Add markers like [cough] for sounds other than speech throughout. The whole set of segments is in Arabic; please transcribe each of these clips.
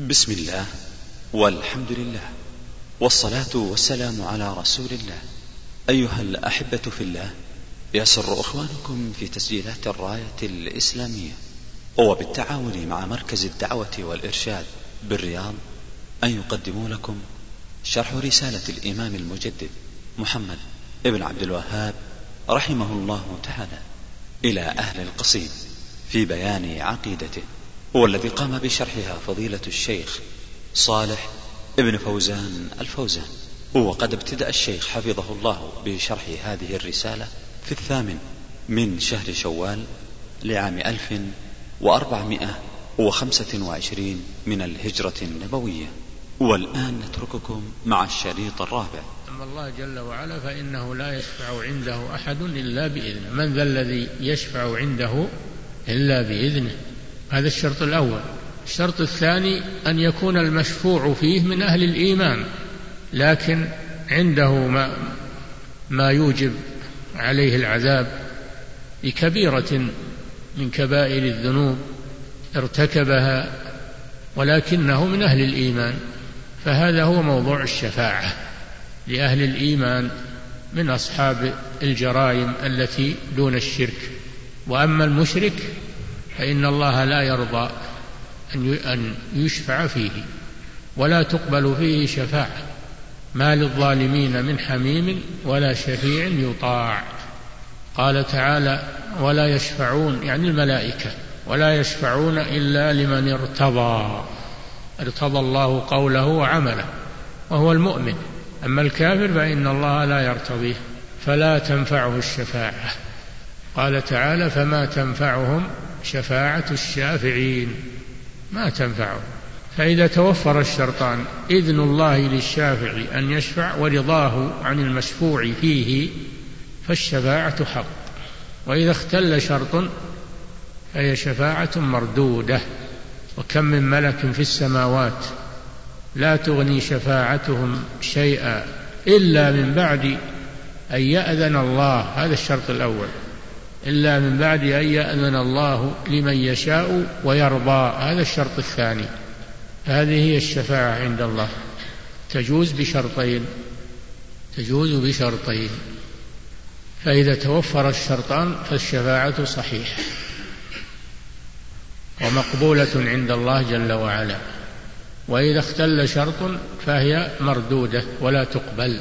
بسم الله والحمد لله والصلاة والسلام على رسول الله. أيها الأحبة في الله يسر إخوانكم في تسجيلات الراية الإسلامية. وبالتعاون مع مركز الدعوة والإرشاد بالرياض أن يقدموا لكم شرح رسالة الإمام المجدد محمد ابن عبد الوهاب رحمه الله تعالى إلى أهل القصيم في بيان عقيدته. هو الذي قام بشرحها فضيلة الشيخ صالح ابن فوزان الفوزان. وقد ابتدأ الشيخ حفظه الله بشرح هذه الرسالة في الثامن من شهر شوال لعام ألف وأربعمائة وخمسة وعشرين من الهجرة النبوية. والآن نترككم مع الشريط الرابع. أما الله جل وعلا فإنه لا يشفع عنده أحد إلا بإذنه. من ذا الذي يشفع عنده إلا بإذنه؟ هذا الشرط الأول. الشرط الثاني أن يكون المشفوع فيه من أهل الإيمان لكن عنده ما, ما يوجب عليه العذاب بكبيرة من كبائر الذنوب ارتكبها ولكنه من أهل الإيمان. فهذا هو موضوع الشفاعة لأهل الإيمان من أصحاب الجرائم التي دون الشرك. وأما المشرك فإن الله لا يرضى أن يشفع فيه ولا تقبل فيه شفاعة. ما للظالمين من حميم ولا شفيع يطاع. قال تعالى ولا يشفعون يعني الملائكة ولا يشفعون إلا لمن ارتضى. ارتضى الله قوله وعمله وهو المؤمن. أما الكافر فإن الله لا يرتضيه فلا تنفعه الشفاعة. قال تعالى فما تنفعهم شفاعة الشافعين ما تنفعهم فإذا توفر الشرطان إذن الله للشافع أن يشفع ورضاه عن المشفوع فيه فالشفاعة حق. وإذا اختل شرط فهي شفاعة مردودة. وكم من ملك في السماوات لا تغني شفاعتهم شيئا إلا من بعد أن يأذن الله. هذا الشرط الأول. إلا من بعد أن يأذن الله لمن يشاء ويرضى. هذا الشرط الثاني. هذه هي الشفاعة عند الله. تجوز بشرطين. تجوز بشرطين. فإذا توفر الشرطان فالشفاعة صحيحة ومقبولة عند الله جل وعلا. وإذا اختل شرط فهي مردودة ولا تقبل.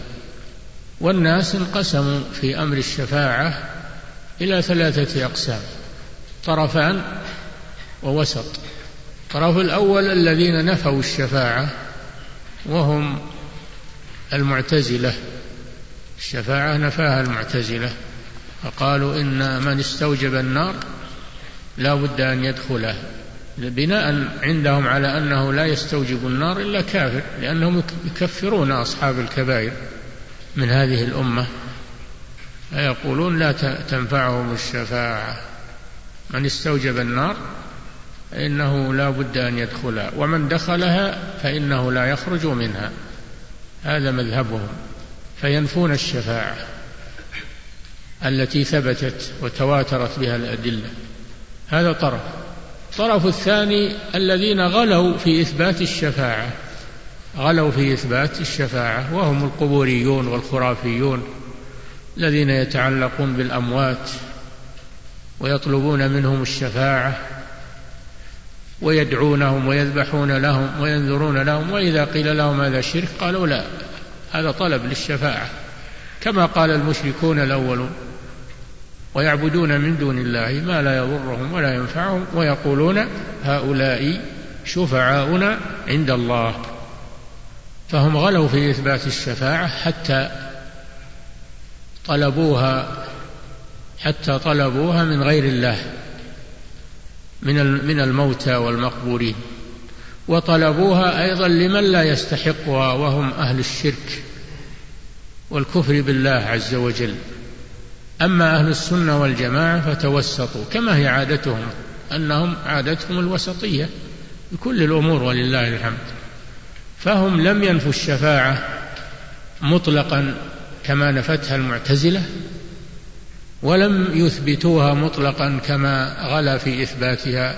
والناس انقسموا في أمر الشفاعة إلى ثلاثة أقسام. طرفان ووسط. الطرف الأول الذين نفوا الشفاعة وهم المعتزلة. الشفاعة نفاها المعتزلة فقالوا إن من استوجب النار لا بد أن يدخلها بناء عندهم على أنه لا يستوجب النار إلا كافر لأنهم يكفرون أصحاب الكبائر من هذه الأمة. فيقولون لا تنفعهم الشفاعة. من استوجب النار فإنه لا بد أن يدخلها ومن دخلها فإنه لا يخرج منها. هذا مذهبهم فينفون الشفاعة التي ثبتت وتواترت بها الأدلة. هذا طرف. الطرف الثاني الذين غلوا في إثبات الشفاعة. غلوا في إثبات الشفاعة وهم القبوريون والخرافيون. الذين يتعلقون بالأموات ويطلبون منهم الشفاعة ويدعونهم ويذبحون لهم وينذرون لهم وإذا قيل لهم هذا شرك قالوا لا هذا طلب للشفاعة. كما قال المشركون الأولون ويعبدون من دون الله ما لا يضرهم ولا ينفعهم ويقولون هؤلاء شفعاؤنا عند الله. فهم غلوا في إثبات الشفاعة حتى طلبوها حتى طلبوها من غير الله من من الموتى والمقبورين. وطلبوها أيضا لمن لا يستحقها وهم أهل الشرك والكفر بالله عز وجل. أما أهل السنة والجماعة فتوسطوا كما هي عادتهم أنهم عادتهم الوسطية في كل الأمور ولله الحمد. فهم لم ينفوا الشفاعة مطلقا كما نفتها المعتزلة ولم يثبتوها مطلقا كما غلا في إثباتها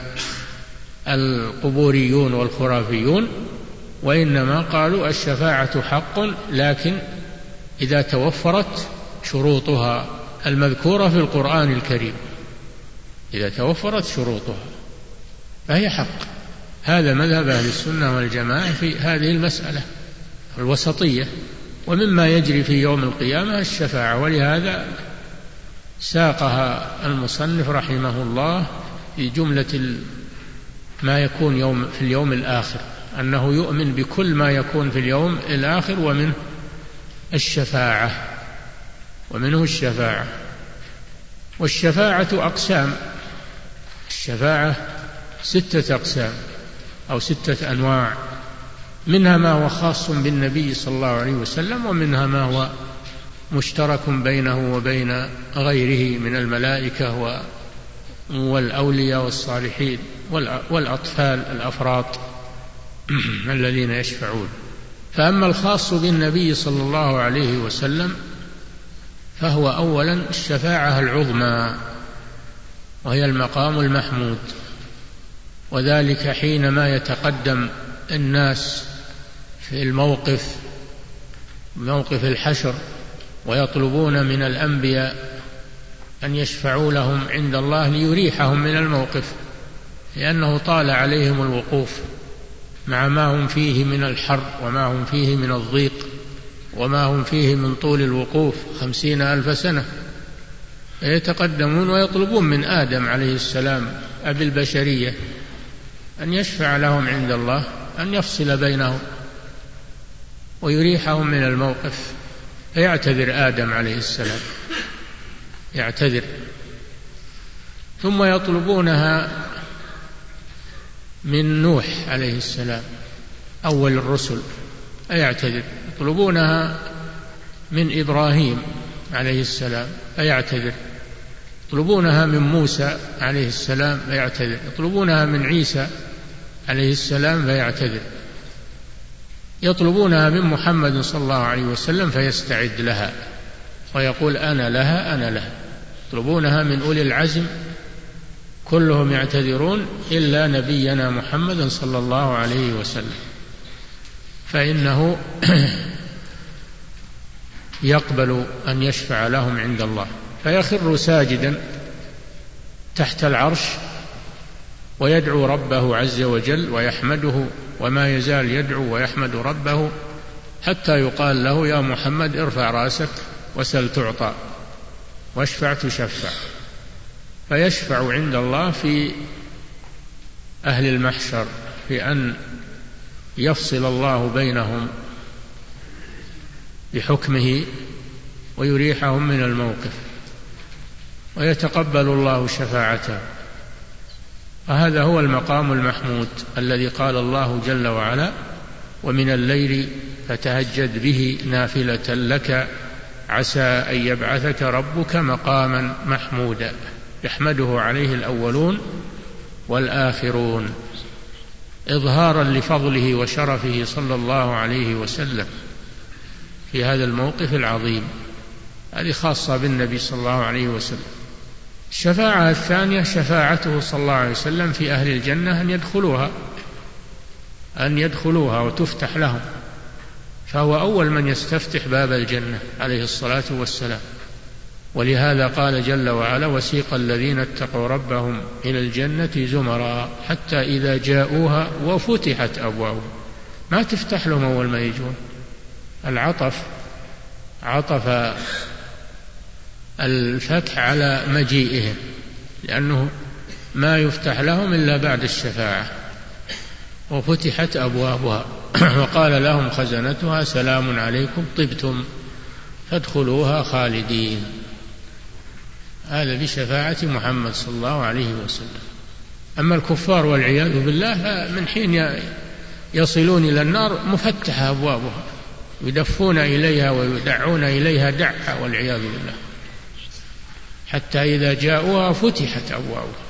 القبوريون والخرافيون وإنما قالوا الشفاعة حق لكن إذا توفرت شروطها المذكورة في القرآن الكريم. إذا توفرت شروطها فهي حق. هذا مذهب أهل السنة والجماعة في هذه المسألة الوسطية. ومما يجري في يوم القيامة الشفاعة. ولهذا ساقها المصنف رحمه الله في جملة ما يكون يوم في اليوم الآخر أنه يؤمن بكل ما يكون في اليوم الآخر ومنه الشفاعة ومنه الشفاعة. والشفاعة أقسام. الشفاعة ستة أقسام أو ستة أنواع. منها ما هو خاص بالنبي صلى الله عليه وسلم ومنها ما هو مشترك بينه وبين غيره من الملائكة والأولياء والصالحين والأطفال الأفراط [clears throat] الذين يشفعون. فأما الخاص بالنبي صلى الله عليه وسلم فهو أولا الشفاعة العظمى وهي المقام المحمود. وذلك حينما يتقدم الناس في الموقف موقف الحشر ويطلبون من الأنبياء أن يشفعوا لهم عند الله ليريحهم من الموقف لأنه طال عليهم الوقوف مع ما هم فيه من الحر وما هم فيه من الضيق وما هم فيه من طول الوقوف خمسين ألف سنة. يتقدمون ويطلبون من آدم عليه السلام أبي البشرية أن يشفع لهم عند الله أن يفصل بينهم. ويريحهم من الموقف. فيعتذر آدم عليه السلام. يعتذر. ثم يطلبونها من نوح عليه السلام أول الرسل. أيعتذر يطلبونها من إبراهيم عليه السلام فيعتذر. يطلبونها من موسى عليه السلام فيعتذر. يطلبونها من عيسى عليه السلام فيعتذر. يطلبونها من محمد صلى الله عليه وسلم فيستعد لها. ويقول أنا لها أنا لها. يطلبونها من أولي العزم. كلهم يعتذرون إلا نبينا محمد صلى الله عليه وسلم. فإنه [clears throat] يقبل أن يشفع لهم عند الله. فيخر ساجدا تحت العرش ويدعو ربه عز وجل ويحمده وما يزال يدعو ويحمد ربه حتى يقال له يا محمد ارفع رأسك وسل تعطى واشفع تشفع. فيشفع عند الله في أهل المحشر في أن يفصل الله بينهم بحكمه ويريحهم من الموقف ويتقبل الله شفاعته. وهذا هو المقام المحمود الذي قال الله جل وعلا ومن الليل فتهجد به نافلة لك عسى أن يبعثك ربك مقاما محمودا. يحمده عليه الأولون والآخرون. إظهارا لفضله وشرفه صلى الله عليه وسلم في هذا الموقف العظيم هذه خاصة بالنبي صلى الله عليه وسلم. الشفاعة الثانية شفاعته صلى الله عليه وسلم في أهل الجنة أن يدخلوها أن يدخلوها وتفتح لهم. فهو أول من يستفتح باب الجنة عليه الصلاة والسلام. ولهذا قال جل وعلا وسيق الذين اتقوا ربهم إلى الجنة زمرا حتى إذا جاءوها وفتحت أبوابها ما تفتح لهم أول ما يجون. العطف عطف الفتح على مجيئهم لأنه ما يفتح لهم إلا بعد الشفاعة. وفتحت أبوابها. [clears throat] وقال لهم خزنتها سلام عليكم طبتم فادخلوها خالدين. هذا بشفاعة محمد صلى الله عليه وسلم. أما الكفار والعياذ بالله فمن حين يصلون إلى النار مفتحة أبوابها يدفون إليها ويدعون إليها دعا والعياذ بالله. حتى إذا جاءوها فتحت أبوابها.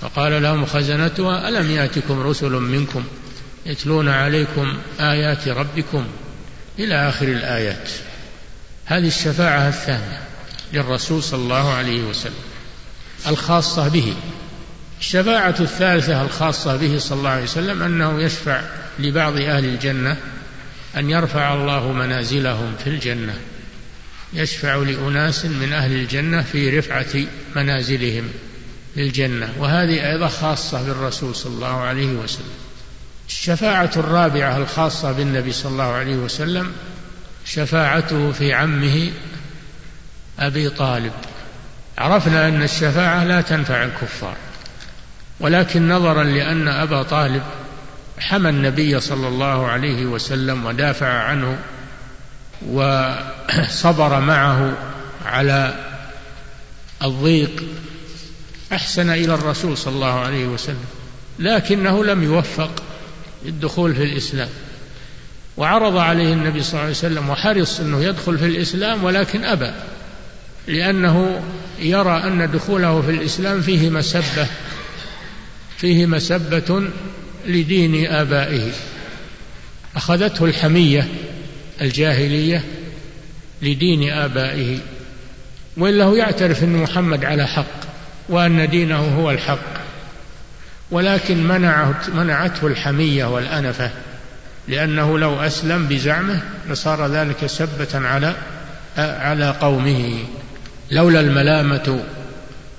فقال لهم خزنتها ألم يأتكم رسل منكم يتلون عليكم آيات ربكم إلى آخر الآيات؟ هذه الشفاعة الثانية للرسول صلى الله عليه وسلم الخاصة به. الشفاعة الثالثة الخاصة به صلى الله عليه وسلم أنه يشفع لبعض أهل الجنة أن يرفع الله منازلهم في الجنة. يشفع لأناس من أهل الجنة في رفعة منازلهم للجنة وهذه أيضا خاصة بالرسول صلى الله عليه وسلم. الشفاعة الرابعة الخاصة بالنبي صلى الله عليه وسلم شفاعته في عمه أبي طالب. عرفنا أن الشفاعة لا تنفع الكفار ولكن نظرا لأن أبا طالب حمى النبي صلى الله عليه وسلم ودافع عنه وصبر معه على الضيق أحسن إلى الرسول صلى الله عليه وسلم لكنه لم يوفق الدخول في الإسلام. وعرض عليه النبي صلى الله عليه وسلم وحرص أنه يدخل في الإسلام ولكن أبى لأنه يرى أن دخوله في الإسلام فيه مسبة فيه مسبة لدين آبائه. أخذته الحمية الجاهلية لدين آبائه وإلا هو يعترف أن محمد على حق وأن دينه هو الحق ولكن منعت منعته الحمية والأنفة لأنه لو أسلم بزعمه لصار ذلك سبة على على قومه. لولا الملامة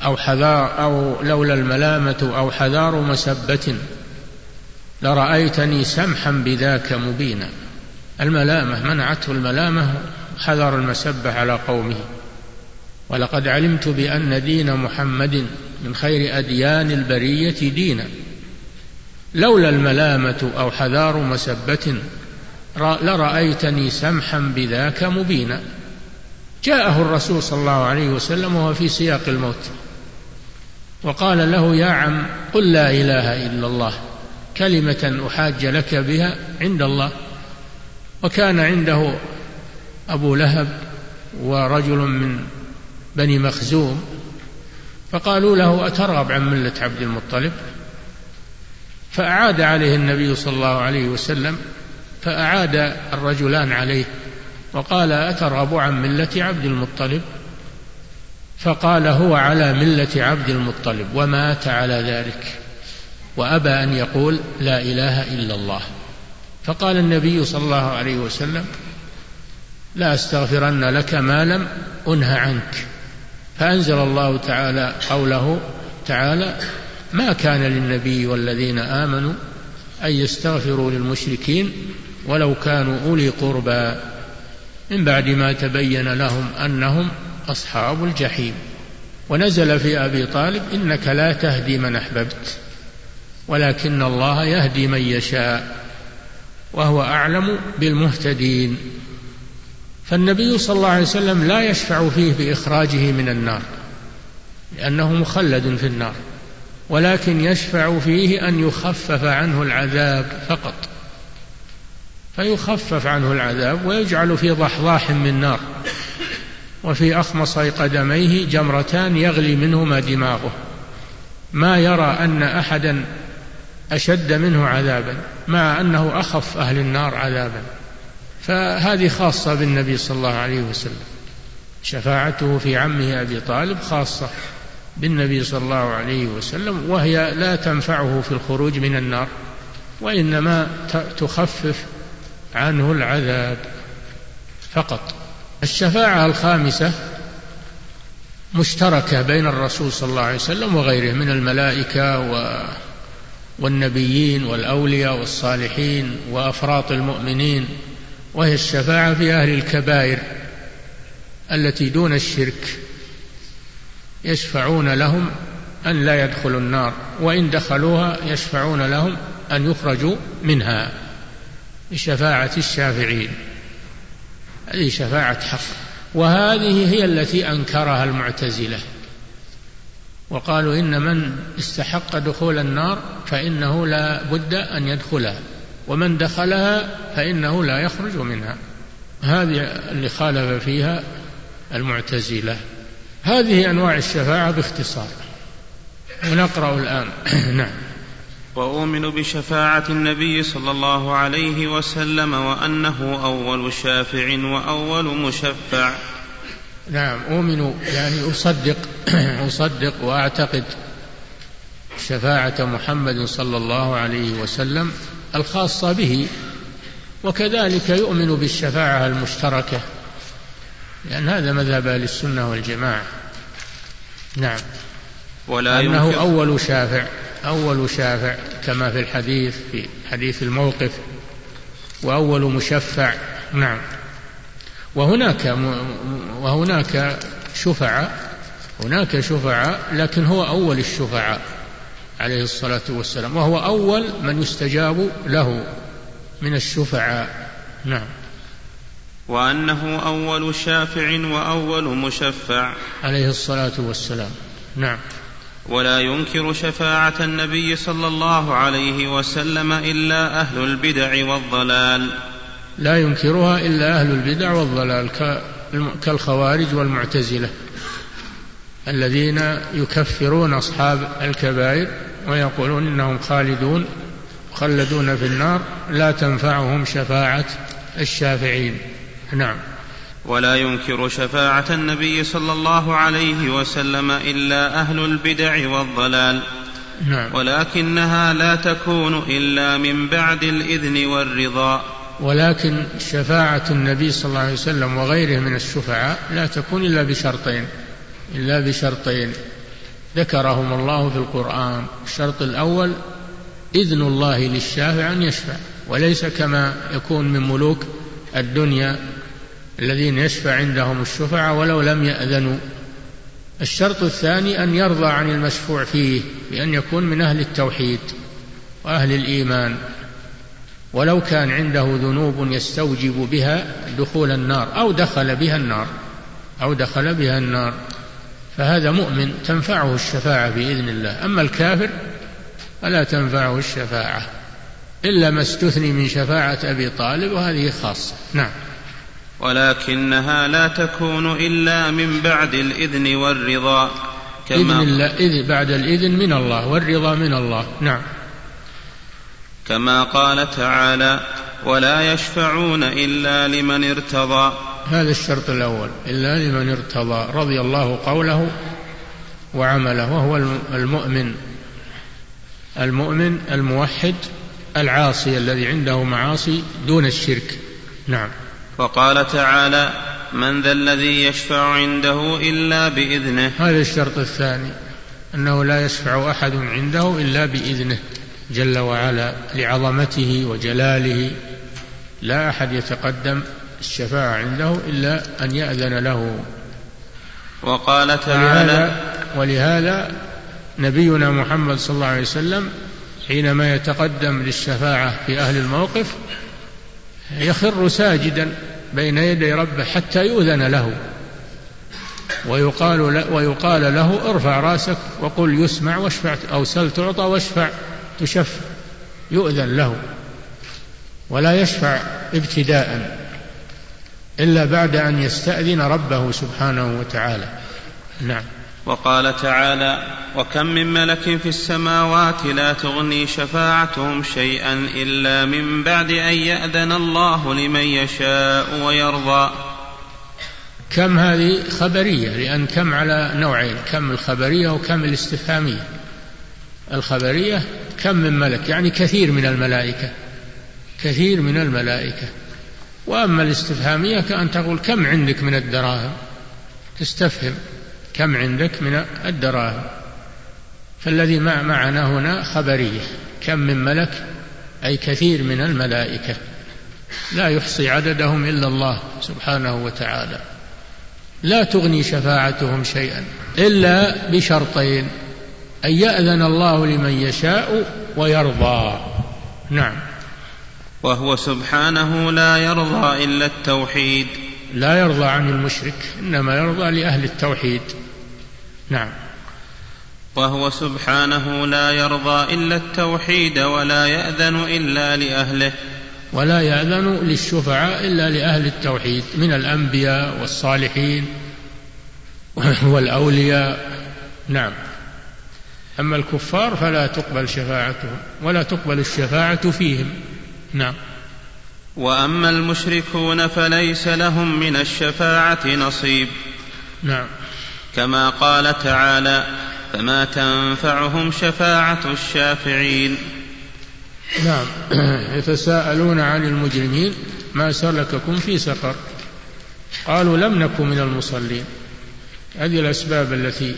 أو حذار أو لولا الملامة أو حذار مسبة لرأيتني سمحا بذاك مبينا. الملامة منعته الملامة حذر المسبة على قومه. ولقد علمت بأن دين محمد من خير أديان البرية دينا. لولا الملامة أو حذار مسبة لرأيتني سمحا بذاك مبينا. جاءه الرسول صلى الله عليه وسلم وهو في سياق الموت. وقال له يا عم قل لا إله إلا الله كلمة أحاج لك بها عند الله. وكان عنده أبو لهب ورجل من بني مخزوم فقالوا له أترغب عن ملة عبد المطلب؟ فأعاد عليه النبي صلى الله عليه وسلم فأعاد الرجلان عليه وقال أترغب عن ملة عبد المطلب؟ فقال هو على ملة عبد المطلب ومات على ذلك وأبى أن يقول لا إله إلا الله. فقال النبي صلى الله عليه وسلم لا أستغفرن لك ما لم أنه عنك. فأنزل الله تعالى قوله تعالى ما كان للنبي والذين آمنوا أن يستغفروا للمشركين ولو كانوا أولي قربى. من بعد ما تبين لهم أنهم أصحاب الجحيم. ونزل في أبي طالب إنك لا تهدي من أحببت ولكن الله يهدي من يشاء. وهو أعلم بالمهتدين. فالنبي صلى الله عليه وسلم لا يشفع فيه بإخراجه من النار لأنه مخلد في النار ولكن يشفع فيه أن يخفف عنه العذاب فقط. فيخفف عنه العذاب ويجعل في ضحضاح من نار وفي أخمصي قدميه جمرتان يغلي منهما دماغه. ما يرى أن أحدا أشد منه عذابا مع أنه أخف أهل النار عذابا. فهذه خاصة بالنبي صلى الله عليه وسلم. شفاعته في عمه أبي طالب خاصة بالنبي صلى الله عليه وسلم وهي لا تنفعه في الخروج من النار وإنما تخفف عنه العذاب فقط. الشفاعة الخامسة مشتركة بين الرسول صلى الله عليه وسلم وغيره من الملائكة والنبيين والأولياء والصالحين وأفراط المؤمنين وهي الشفاعة في أهل الكبائر التي دون الشرك يشفعون لهم أن لا يدخلوا النار وإن دخلوها يشفعون لهم أن يخرجوا منها بشفاعة الشافعين. هذه شفاعة حق وهذه هي التي أنكرها المعتزلة. وقالوا إن من استحق دخول النار فإنه لا بد أن يدخلها ومن دخلها فإنه لا يخرج منها. هذه اللي خالف فيها المعتزلة. هذه أنواع الشفاعة باختصار. ونقرأ الآن. [clears throat] نعم. وأؤمن بشفاعة النبي صلى الله عليه وسلم وأنه أول شافع وأول مشفع. نعم أؤمن يعني أصدق [clears throat] أصدق وأعتقد شفاعة محمد صلى الله عليه وسلم الخاصة به وكذلك يؤمن بالشفاعة المشتركة لأن هذا مذهب أهل السنة والجماعة. نعم. ولا أنه أول شافع أول شافع كما في الحديث في حديث الموقف وأول مشفع. نعم. وهناك وهناك شفعاء هناك شفعاء لكن هو أول الشفعاء عليه الصلاة والسلام وهو أول من يستجاب له من الشفعاء. نعم. وأنه أول شافع وأول مشفع. عليه الصلاة والسلام. نعم. ولا ينكر شفاعة النبي صلى الله عليه وسلم إلا أهل البدع والضلال. لا ينكرها إلا أهل البدع والضلال كالخوارج والمعتزلة الذين يكفرون أصحاب الكبائر ويقولون إنهم خالدون مخلدون في النار لا تنفعهم شفاعة الشافعين. نعم. ولا ينكر شفاعة النبي صلى الله عليه وسلم إلا أهل البدع والضلال. نعم. ولكنها لا تكون إلا من بعد الإذن والرضا. ولكن شفاعة النبي صلى الله عليه وسلم وغيره من الشفعاء لا تكون إلا بشرطين إلا بشرطين. ذكرهم الله في القرآن. الشرط الأول إذن الله للشافع أن يشفع. وليس كما يكون من ملوك الدنيا الذين يشفع عندهم الشفعاء ولو لم يأذنوا. الشرط الثاني أن يرضى عن المشفوع فيه بأن يكون من أهل التوحيد وأهل الإيمان. ولو كان عنده ذنوب يستوجب بها دخول النار أو دخل بها النار أو دخل بها النار فهذا مؤمن تنفعه الشفاعة بإذن الله. أما الكافر فلا تنفعه الشفاعة إلا ما استثني من شفاعة أبي طالب وهذه خاصة. نعم. ولكنها لا تكون إلا من بعد الإذن والرضا كما إذن الله إذن بعد الإذن من الله والرضا من الله. نعم. كما قال تعالى ولا يشفعون إلا لمن ارتضى. هذا الشرط الأول إلا لمن ارتضى رضي الله قوله وعمله وهو المؤمن. المؤمن الموحد العاصي الذي عنده معاصي دون الشرك. نعم. وقال تعالى من ذا الذي يشفع عنده إلا بإذنه. هذا الشرط الثاني أنه لا يشفع أحد عنده إلا بإذنه. جل وعلا لعظمته وجلاله. لا أحد يتقدم الشفاعة عنده إلا أن يأذن له. وقال تعالى ولهذا, ولهذا نبينا محمد صلى الله عليه وسلم حينما يتقدم للشفاعة في أهل الموقف يخر ساجدا بين يدي ربه حتى يؤذن له. ويقال ويقال له ارفع رأسك وقل يسمع واشفع أو سل تعطى واشفع. تشفع يؤذن له ولا يشفع ابتداء إلا بعد أن يستأذن ربه سبحانه وتعالى. نعم. وقال تعالى وكم من ملك في السماوات لا تغني شفاعتهم شيئا إلا من بعد أن يأذن الله لمن يشاء ويرضى. كم هذه خبرية؟ لأن كم على نوعين كم الخبرية وكم الاستفهامية. الخبرية كم من ملك؟ يعني كثير من الملائكة. كثير من الملائكة. وأما الاستفهامية كأن تقول كم عندك من الدراهم؟ تستفهم كم عندك من الدراهم. فالذي معنا هنا خبرية. كم من ملك؟ أي كثير من الملائكة. لا يحصي عددهم إلا الله سبحانه وتعالى. لا تغني شفاعتهم شيئا إلا بشرطين. أن يأذن الله لمن يشاء ويرضى. نعم. وهو سبحانه لا يرضى إلا التوحيد. لا يرضى عن المشرك إنما يرضى لأهل التوحيد. نعم. وهو سبحانه لا يرضى إلا التوحيد ولا يأذن إلا لأهله. ولا يأذن للشفعاء إلا لأهل التوحيد من الأنبياء والصالحين والأولياء. نعم. أما الكفار فلا تقبل شفاعتهم ولا تقبل الشفاعة فيهم. نعم. وأما المشركون فليس لهم من الشفاعة نصيب. نعم. كما قال تعالى فما تنفعهم شفاعة الشافعين. نعم. [clears throat] يتساءلون عن المجرمين ما سلككم في سقر؟ قالوا لم نكن من المصلين. هذه الأسباب التي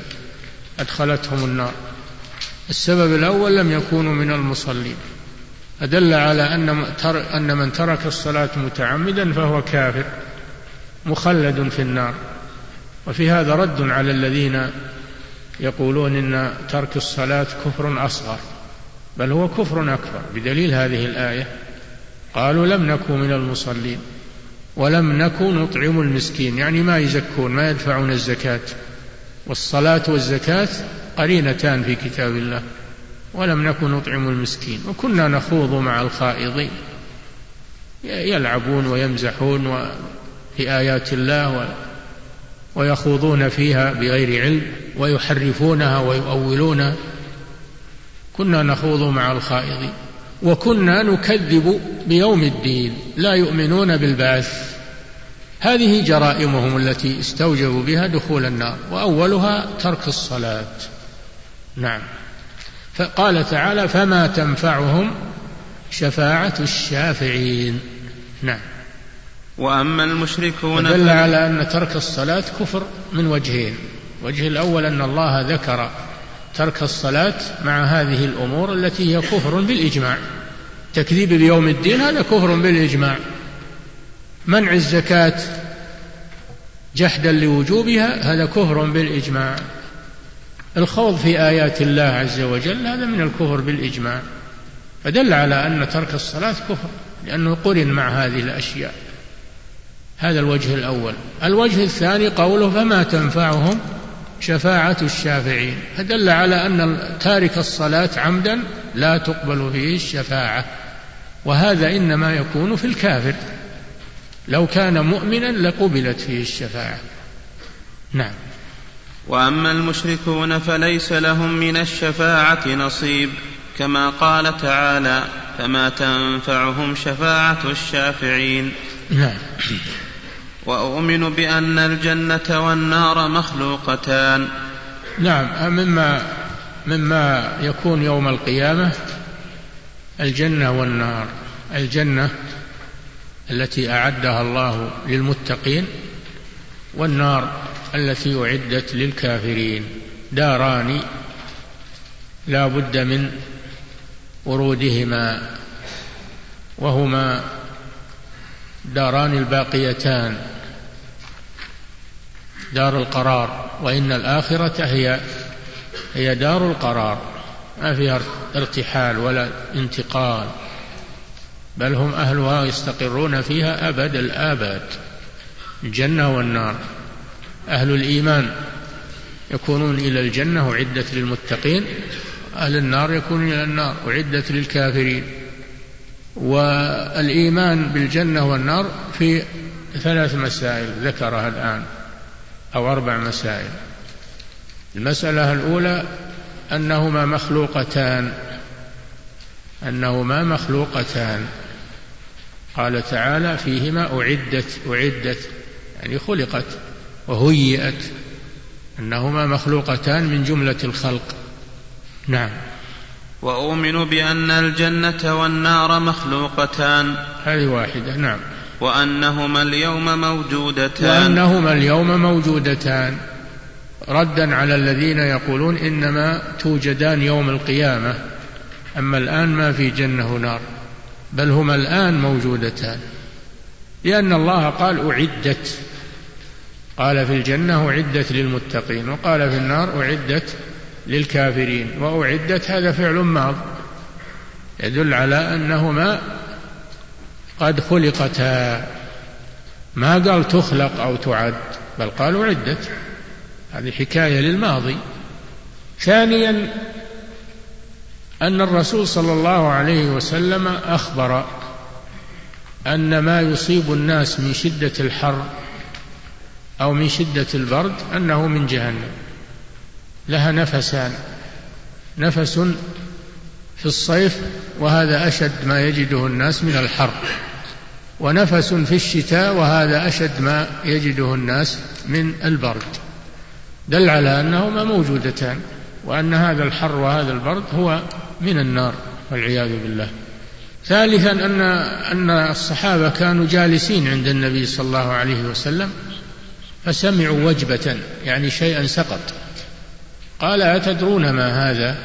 أدخلتهم النار. السبب الأول لم يكونوا من المصلين. أدل على أن أن من ترك الصلاة متعمدا فهو كافر مخلد في النار. وفي هذا رد على الذين يقولون إن ترك الصلاة كفر أصغر بل هو كفر أكبر. بدليل هذه الآية قالوا لم نكن من المصلين ولم نكن نطعم المسكين. يعني ما يزكون ما يدفعون الزكاة. والصلاة والزكاة قرينتان في كتاب الله ولم نكن نطعم المسكين وكنا نخوض مع الخائضين. يلعبون ويمزحون في آيات الله ويخوضون فيها بغير علم ويحرفونها ويؤولونها. كنا نخوض مع الخائضين. وكنا نكذب بيوم الدين لا يؤمنون بالبعث. هذه جرائمهم التي استوجبوا بها دخول النار وأولها ترك الصلاة. نعم. فقال تعالى فما تنفعهم شفاعة الشافعين. نعم. وأما المشركون دل على أن ترك الصلاة كفر من وجهين. الوجه الأول أن الله ذكر ترك الصلاة مع هذه الأمور التي هي كفر بالإجماع. تكذيب بيوم الدين هذا كفر بالإجماع. منع الزكاة جحدا لوجوبها هذا كفر بالإجماع. الخوض في آيات الله عز وجل هذا من الكفر بالإجماع فدل على أن ترك الصلاة كفر لأنه قرن مع هذه الأشياء. هذا الوجه الأول. الوجه الثاني قوله فما تنفعهم شفاعة الشافعين. فدل على أن تارك الصلاة عمدا لا تقبل فيه الشفاعة. وهذا إنما يكون في الكافر. لو كان مؤمنا لقبلت فيه الشفاعة. نعم. وأما المشركون فليس لهم من الشفاعة نصيب كما قال تعالى فما تنفعهم شفاعة الشافعين. نعم. وأؤمن بأن الجنة والنار مخلوقتان. نعم. مما مما يكون يوم القيامة الجنة والنار. الجنة التي أعدها الله للمتقين والنار التي أعدت للكافرين. داران لا بد من ورودهما وهما داران الباقيتان دار القرار. وإن الآخرة هي هي دار القرار. ما فيها ارتحال ولا انتقال بل هم أهلها يستقرون فيها أبد الآباد الجنة والنار. أهل الإيمان يكونون إلى الجنة أعدت للمتقين أهل النار يكونون إلى النار أعدت للكافرين. والإيمان بالجنة والنار في ثلاث مسائل ذكرها الآن أو أربع مسائل. المسألة الأولى أنهما مخلوقتان أنهما مخلوقتان. قال تعالى فيهما أعدت أعدت يعني خلقت. وهيئت أنهما مخلوقتان من جملة الخلق. نعم. وأؤمن بأن الجنة والنار مخلوقتان. هذه واحدة نعم. وأنهما اليوم موجودتان. وأنهما اليوم موجودتان. ردا على الذين يقولون إنما توجدان يوم القيامة. أما الآن ما في جنة ونار بل هما الآن موجودتان. لأن الله قال أعدت. قال في الجنة أعدت للمتقين وقال في النار أعدت للكافرين وأعدت هذا فعل ماض. يدل على أنهما قد خلقتا. ما قال تخلق أو تعد بل قال أعدت. هذه حكاية للماضي. ثانيا أن الرسول صلى الله عليه وسلم أخبر أن ما يصيب الناس من شدة الحر أو من شدة البرد أنه من جهنم. لها نفسان. نفس في الصيف وهذا أشد ما يجده الناس من الحر. ونفس في الشتاء وهذا أشد ما يجده الناس من البرد. دل على أنهما موجودتان وأن هذا الحر وهذا البرد هو من النار والعياذ بالله. ثالثا أن أن الصحابة كانوا جالسين عند النبي صلى الله عليه وسلم فسمعوا وجبة يعني شيئا سقط. قال أتدرون ما هذا؟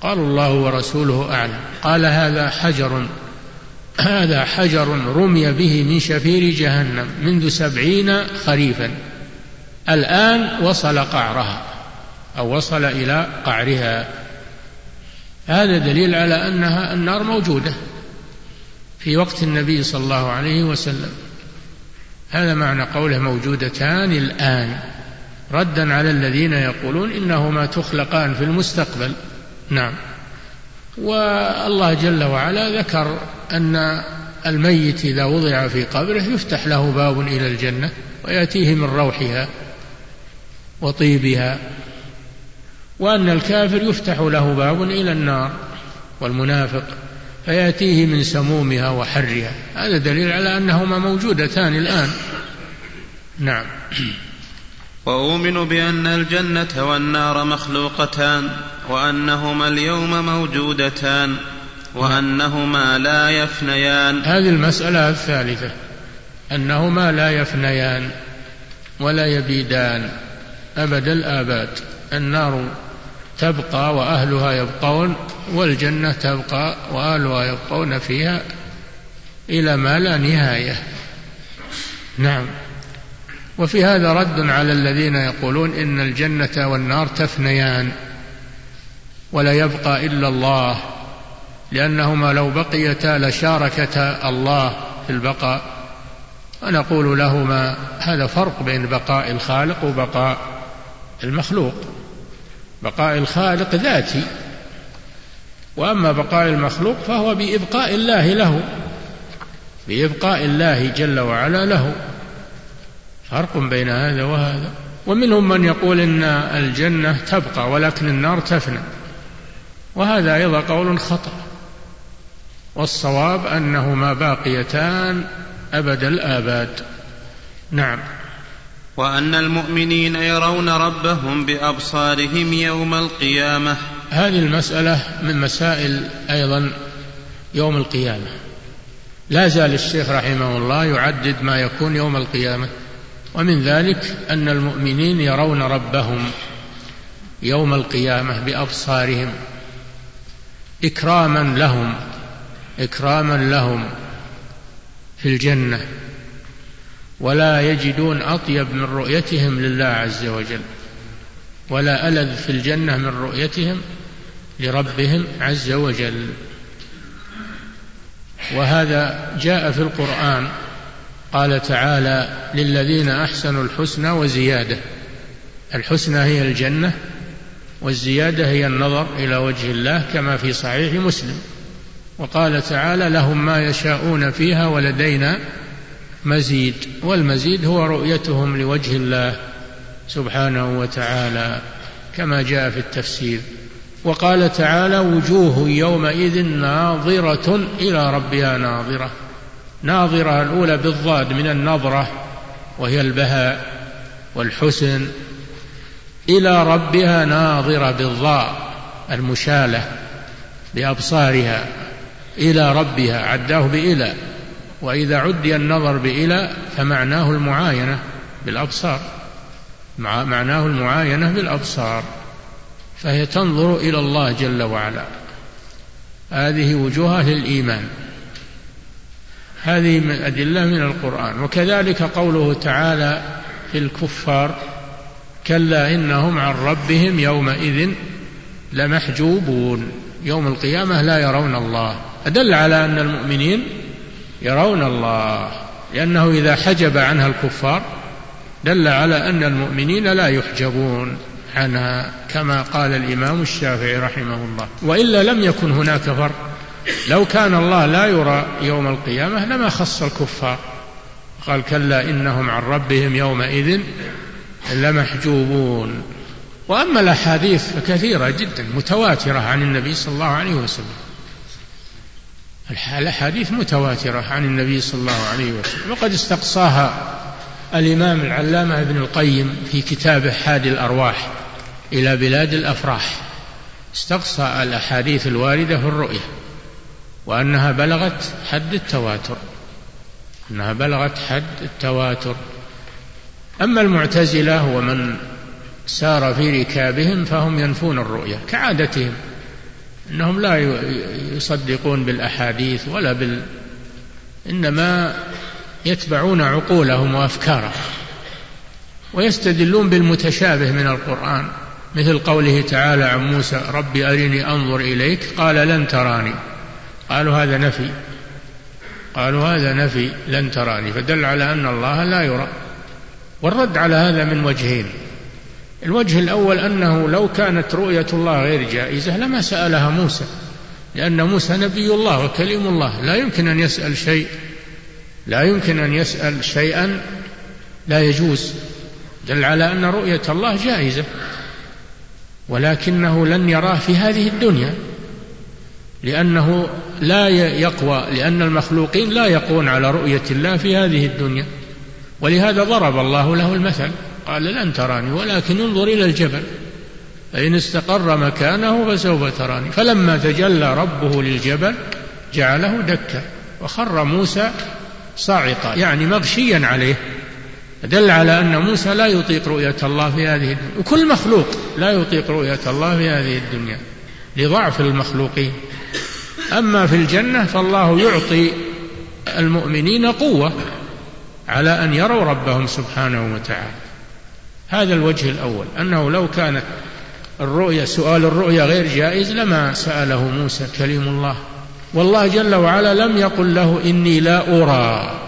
قالوا الله ورسوله أعلم. قال هذا حجر هذا حجر رمي به من شفير جهنم منذ سبعين خريفا. الآن وصل قعرها أو وصل إلى قعرها. هذا دليل على أنها النار موجودة في وقت النبي صلى الله عليه وسلم. هذا معنى قوله موجودتان الآن. ردا على الذين يقولون إنهما تخلقان في المستقبل. نعم. والله جل وعلا ذكر أن الميت إذا وضع في قبره يفتح له باب إلى الجنة ويأتيه من روحها وطيبها وأن الكافر يفتح له باب إلى النار والمنافق فيأتيه من سمومها وحرها. هذا دليل على أنهما موجودتان الآن. نعم. وأؤمن بأن الجنة والنار مخلوقتان وأنهما اليوم موجودتان وأنهما لا يفنيان. هذه المسألة الثالثة. أنهما لا يفنيان ولا يبيدان. أبد الآباد. النار تبقى وأهلها يبقون والجنة تبقى وأهلها يبقون فيها إلى ما لا نهاية. نعم. وفي هذا رد على الذين يقولون إن الجنة والنار تفنيان ولا يبقى إلا الله لأنهما لو بقيتا لشاركتا الله في البقاء. ونقول لهما هذا فرق بين بقاء الخالق وبقاء المخلوق. بقاء الخالق ذاتي. وأما بقاء المخلوق فهو بإبقاء الله له بإبقاء الله جل وعلا له. فرق بين هذا وهذا. ومنهم من يقول إن الجنة تبقى ولكن النار تفنى. وهذا أيضا قول خطأ. والصواب أنهما باقيتان أبد الآباد. نعم. وأن المؤمنين يرون ربهم بأبصارهم يوم القيامة. هذه المسألة من مسائل أيضا يوم القيامة. لا زال الشيخ رحمه الله يعدد ما يكون يوم القيامة. ومن ذلك أن المؤمنين يرون ربهم يوم القيامة بأبصارهم. إكراما لهم إكراما لهم في الجنة. ولا يجدون أطيب من رؤيتهم لله عز وجل ولا ألذ في الجنة من رؤيتهم لربهم عز وجل. وهذا جاء في القرآن قال تعالى للذين أحسنوا الحسنى وزيادة. الحسنى هي الجنة والزيادة هي النظر إلى وجه الله كما في صحيح مسلم. وقال تعالى لهم ما يشاءون فيها ولدينا مزيد والمزيد هو رؤيتهم لوجه الله سبحانه وتعالى كما جاء في التفسير. وقال تعالى وجوه يومئذ ناظرة إلى ربها ناظرة. ناظرة الأولى بالضاد من النظرة وهي البهاء والحسن. إلى ربها ناظرة بالضاء المشالة بأبصارها إلى ربها عداه بإلى. وإذا عدي النظر بإلى فمعناه المعاينة بالأبصار. معناه المعاينة بالأبصار. فهي تنظر إلى الله جل وعلا. هذه وجوه للإيمان. هذه من أدلة من القرآن. وكذلك قوله تعالى في الكفار كلا إنهم عن ربهم يومئذ لمحجوبون. يوم القيامة لا يرون الله. أدل على أن المؤمنين يرون الله لأنه إذا حجب عنها الكفار دل على أن المؤمنين لا يحجبون عنها كما قال الإمام الشافعي رحمه الله. وإلا لم يكن هناك فرق. لو كان الله لا يرى يوم القيامة لما خص الكفار. قال كلا إنهم عن ربهم يومئذ لمحجوبون. وأما الأحاديث فكثيرة جدا متواترة عن النبي صلى الله عليه وسلم. الأحاديث متواترة عن النبي صلى الله عليه وسلم وقد استقصاها الإمام العلامة ابن القيم في كتابه حادي الأرواح إلى بلاد الأفراح. استقصى الأحاديث الواردة في الرؤية وأنها بلغت حد التواتر أنها بلغت حد التواتر. أما المعتزلة ومن سار في ركابهم فهم ينفون الرؤية كعادتهم. أنهم لا يصدقون بالأحاديث ولا بال إنما يتبعون عقولهم وأفكارهم ويستدلون بالمتشابه من القرآن مثل قوله تعالى عن موسى رب أرني أنظر إليك قال لن تراني قالوا هذا نفي قالوا هذا نفي لن تراني فدل على أن الله لا يرى والرد على هذا من وجهين الوجه الأول أنه لو كانت رؤية الله غير جائزة لما سألها موسى لأن موسى نبي الله وكليم الله. لا يمكن أن يسأل شيء لا يمكن أن يسأل شيئا لا يجوز. دل على أن رؤية الله جائزة ولكنه لن يراه في هذه الدنيا لأنه لا يقوى لأن المخلوقين لا يقوون على رؤية الله في هذه الدنيا. ولهذا ضرب الله له المثل. قال لن تراني ولكن انظر إلى الجبل. فإن استقر مكانه فسوف تراني. فلما تجلى ربه للجبل جعله دكا وخر موسى صاعقا يعني مغشيا عليه. دل على أن موسى لا يطيق رؤية الله في هذه الدنيا. وكل مخلوق لا يطيق رؤية الله في هذه الدنيا لضعف المخلوقين. أما في الجنة فالله يعطي المؤمنين قوة على أن يروا ربهم سبحانه وتعالى. هذا الوجه الأول أنه لو كانت الرؤيا سؤال الرؤيا غير جائز لما سأله موسى كليم الله. والله جل وعلا لم يقل له إني لا أرى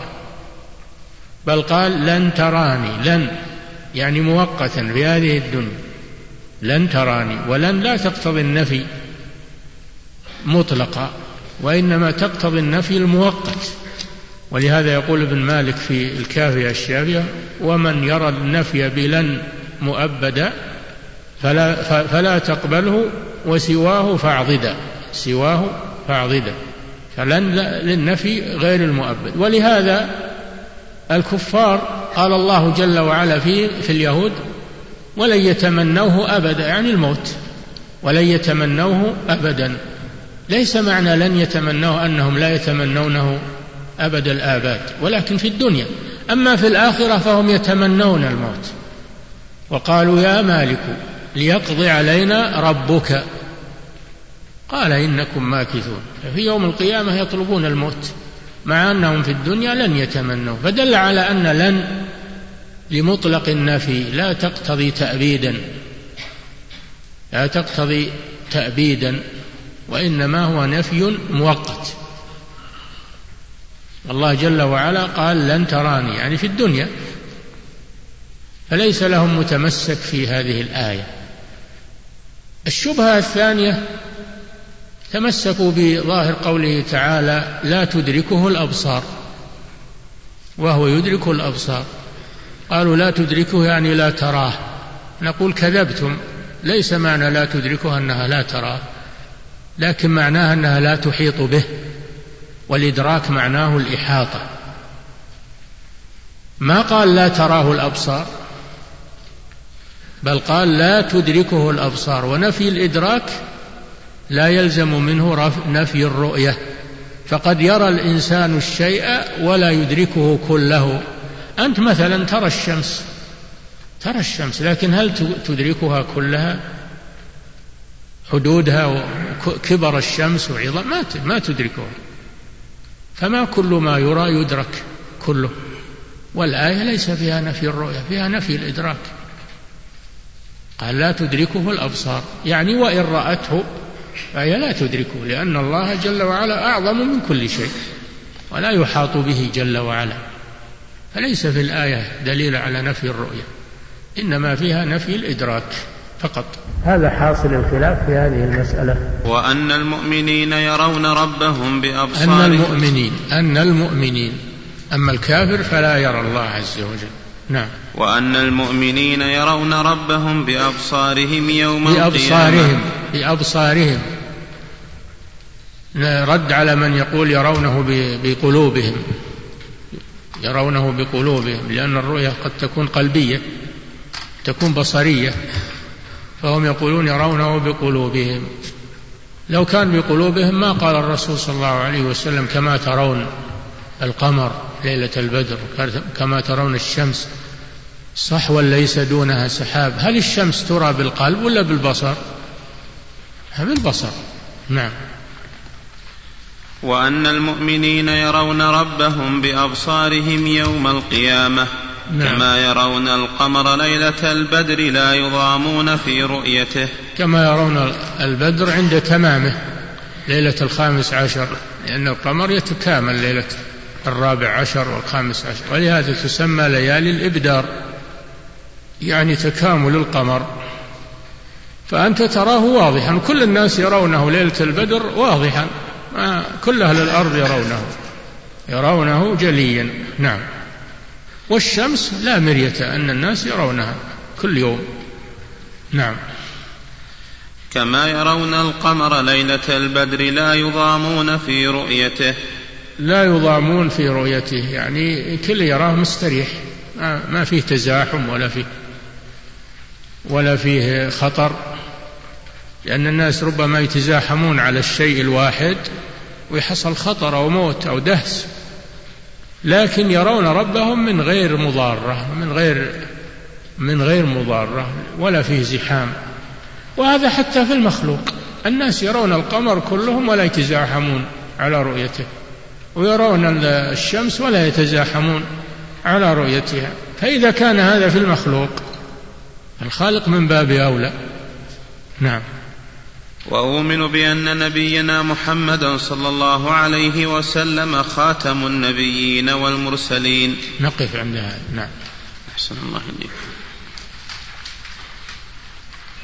بل قال لن تراني لن يعني مؤقتا في هذه الدنيا لن تراني ولن لا تقتضي النفي مطلقا وإنما تقتضي النفي المؤقت. ولهذا يقول ابن مالك في الكافية الشافية ومن يرى النفي بلن مؤبدا فلا, فلا تقبله وسواه فاعضدا سواه فاعضدا فلن للنفي غير المؤبد. ولهذا الكفار قال الله جل وعلا في في اليهود ولن يتمنوه أبدا يعني الموت ولن يتمنوه أبدا ليس معنى لن يتمنوه أنهم لا يتمنونه. أبد الآباد ولكن في الدنيا. أما في الآخرة فهم يتمنون الموت. وقالوا يا مالك ليقضي علينا ربك. قال إنكم ماكثون. ففي يوم القيامة يطلبون الموت. مع أنهم في الدنيا لن يتمنوا. فدل على أن لن لمطلق النفي لا تقتضي تأبيدا. لا تقتضي تأبيدا وإنما هو نفي مؤقت. الله جل وعلا قال لن تراني يعني في الدنيا. فليس لهم متمسك في هذه الآية. الشبهة الثانية تمسكوا بظاهر قوله تعالى لا تدركه الأبصار وهو يدرك الأبصار. قالوا لا تدركه يعني لا تراه نقول كذبتم ليس معنى لا تدركه أنها لا تراه لكن معناها أنها لا تحيط به. والإدراك معناه الإحاطة. ما قال لا تراه الأبصار؟ بل قال لا تدركه الأبصار. ونفي الإدراك لا يلزم منه نفي الرؤية. فقد يرى الإنسان الشيء ولا يدركه كله. أنت مثلا ترى الشمس. ترى الشمس لكن هل تدركها كلها؟ حدودها وكبر الشمس وعظم ما تدركها فما كل ما يرى يدرك كله. والآية ليس فيها نفي الرؤية فيها نفي الإدراك. قال لا تدركه الأبصار. يعني وإن رأته فهي لا تدركه لأن الله جل وعلا أعظم من كل شيء ولا يحاط به جل وعلا. فليس في الآية دليل على نفي الرؤية إنما فيها نفي الإدراك فقط. هذا حاصل الخلاف في هذه المسألة. وأن المؤمنين يرون ربهم بأبصارهم. أن المؤمنين أن المؤمنين. أما الكافر فلا يرى الله عز وجل. نعم. وأن المؤمنين يرون ربهم بأبصارهم يوم بأبصارهم القيامة بأبصارهم رد على من يقول يرونه بقلوبهم. يرونه بقلوبهم لأن الرؤية قد تكون قلبية تكون بصرية. فهم يقولون يرونه بقلوبهم. لو كان بقلوبهم ما قال الرسول صلى الله عليه وسلم كما ترون القمر ليلة البدر كما ترون الشمس صحوا ليس دونها سحاب. هل الشمس ترى بالقلب ولا بالبصر؟ بالبصر. نعم. وأن المؤمنين يرون ربهم بأبصارهم يوم القيامة. نعم. كما يرون القمر ليلة البدر لا يضامون في رؤيته. كما يرون البدر عند تمامه ليلة الخامس عشر لأن القمر يتكامل ليلة الرابع عشر والخامس عشر. ولهذا تسمى ليالي الإبدار يعني تكامل القمر. فأنت تراه واضحا. كل الناس يرونه ليلة البدر واضحا. كل أهل الأرض يرونه يرونه جليا. نعم. والشمس لا مرية أن الناس يرونها كل يوم. نعم. كما يرون القمر ليلة البدر لا يضامون في رؤيته. لا يضامون في رؤيته يعني كل يراه مستريح. ما فيه تزاحم ولا فيه ولا فيه خطر لأن الناس ربما يتزاحمون على الشيء الواحد ويحصل خطر أو موت أو دهس. لكن يرون ربهم من غير مضارة من غير من غير مضارة ولا فيه زحام. وهذا حتى في المخلوق. الناس يرون القمر كلهم ولا يتزاحمون على رؤيته. ويرون الشمس ولا يتزاحمون على رؤيتها. فإذا كان هذا في المخلوق الخالق من باب أولى. نعم. وأؤمن بأن نبينا محمدا صلى الله عليه وسلم خاتم النبيين والمرسلين. نقف عند هذا. نعم. أحسن الله إليكم.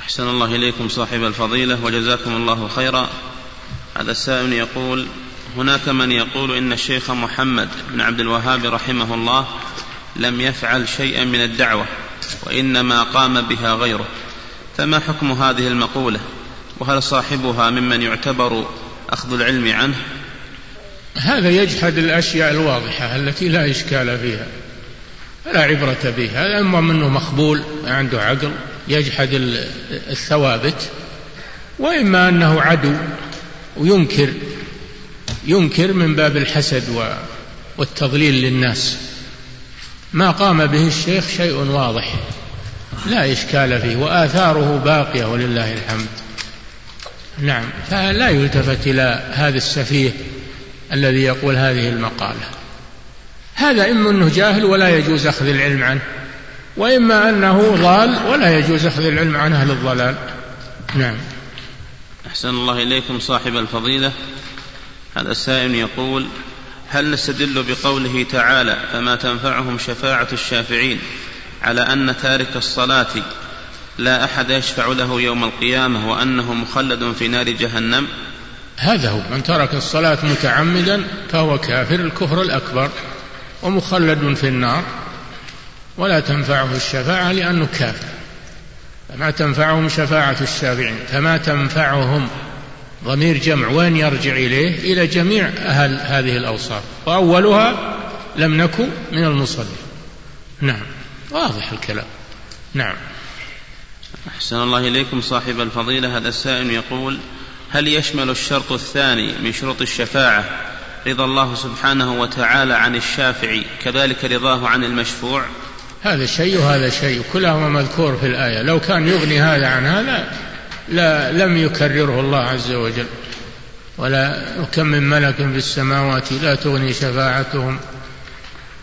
أحسن الله إليكم صاحب الفضيلة وجزاكم الله خيرا. هذا السائل يقول هناك من يقول إن الشيخ محمد بن عبد الوهاب رحمه الله لم يفعل شيئا من الدعوة وإنما قام بها غيره. فما حكم هذه المقولة؟ وهل صاحبها ممن يعتبر أخذ العلم عنه؟ هذا يجحد الأشياء الواضحة التي لا إشكال فيها لا عبرة بها أما منه مخبول عنده عقل يجحد الثوابت وإما أنه عدو وينكر ينكر من باب الحسد والتضليل للناس. ما قام به الشيخ شيء واضح لا إشكال فيه وآثاره باقية ولله الحمد. نعم. فلا يلتفت إلى هذا السفيه الذي يقول هذه المقالة. هذا إما أنه جاهل ولا يجوز أخذ العلم عنه وإما أنه ضال ولا يجوز أخذ العلم عن أهل الضلال. نعم. أحسن الله إليكم صاحب الفضيلة. هذا السائل يقول هل نستدل بقوله تعالى فما تنفعهم شفاعة الشافعين على أن تارك الصلاة لا أحد يشفع له يوم القيامة وأنه مخلد في نار جهنم. هذا هو. من ترك الصلاة متعمدا فهو كافر الكفر الأكبر ومخلد في النار. ولا تنفعه الشفاعة لأنه كافر. فما تنفعهم شفاعة الشافعين فما تنفعهم ضمير جمع وين يرجع إليه؟ إلى جميع أهل هذه الأوصاف. وأولها لم نكن من المصلين. نعم واضح الكلام. نعم. أحسن الله إليكم صاحب الفضيلة. هذا السائل يقول هل يشمل الشرط الثاني من شروط الشفاعة رضا الله سبحانه وتعالى عن الشافع كذلك رضاه عن المشفوع؟ هذا شيء وهذا شيء كلاهما مذكور في الآية. لو كان يغني هذا عن هذا لا لم يكرره الله عز وجل. ولا كم من ملك في السماوات لا تغني شفاعتهم.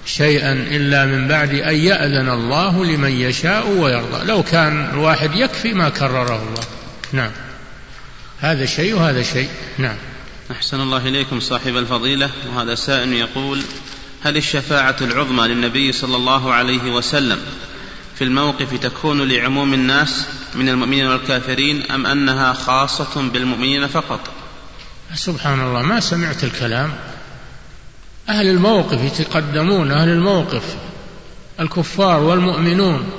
شيئا إلا من بعد أن يأذن الله لمن يشاء ويرضى. لو كان الواحد يكفي ما كرره الله. نعم. هذا شيء وهذا شيء. نعم. أحسن الله إليكم صاحب الفضيلة. وهذا سائل يقول هل الشفاعة العظمى للنبي صلى الله عليه وسلم في الموقف تكون لعموم الناس من المؤمنين والكافرين أم أنها خاصة بالمؤمنين فقط؟ سبحان الله ما سمعت الكلام. أهل الموقف يتقدمون أهل الموقف الكفار والمؤمنون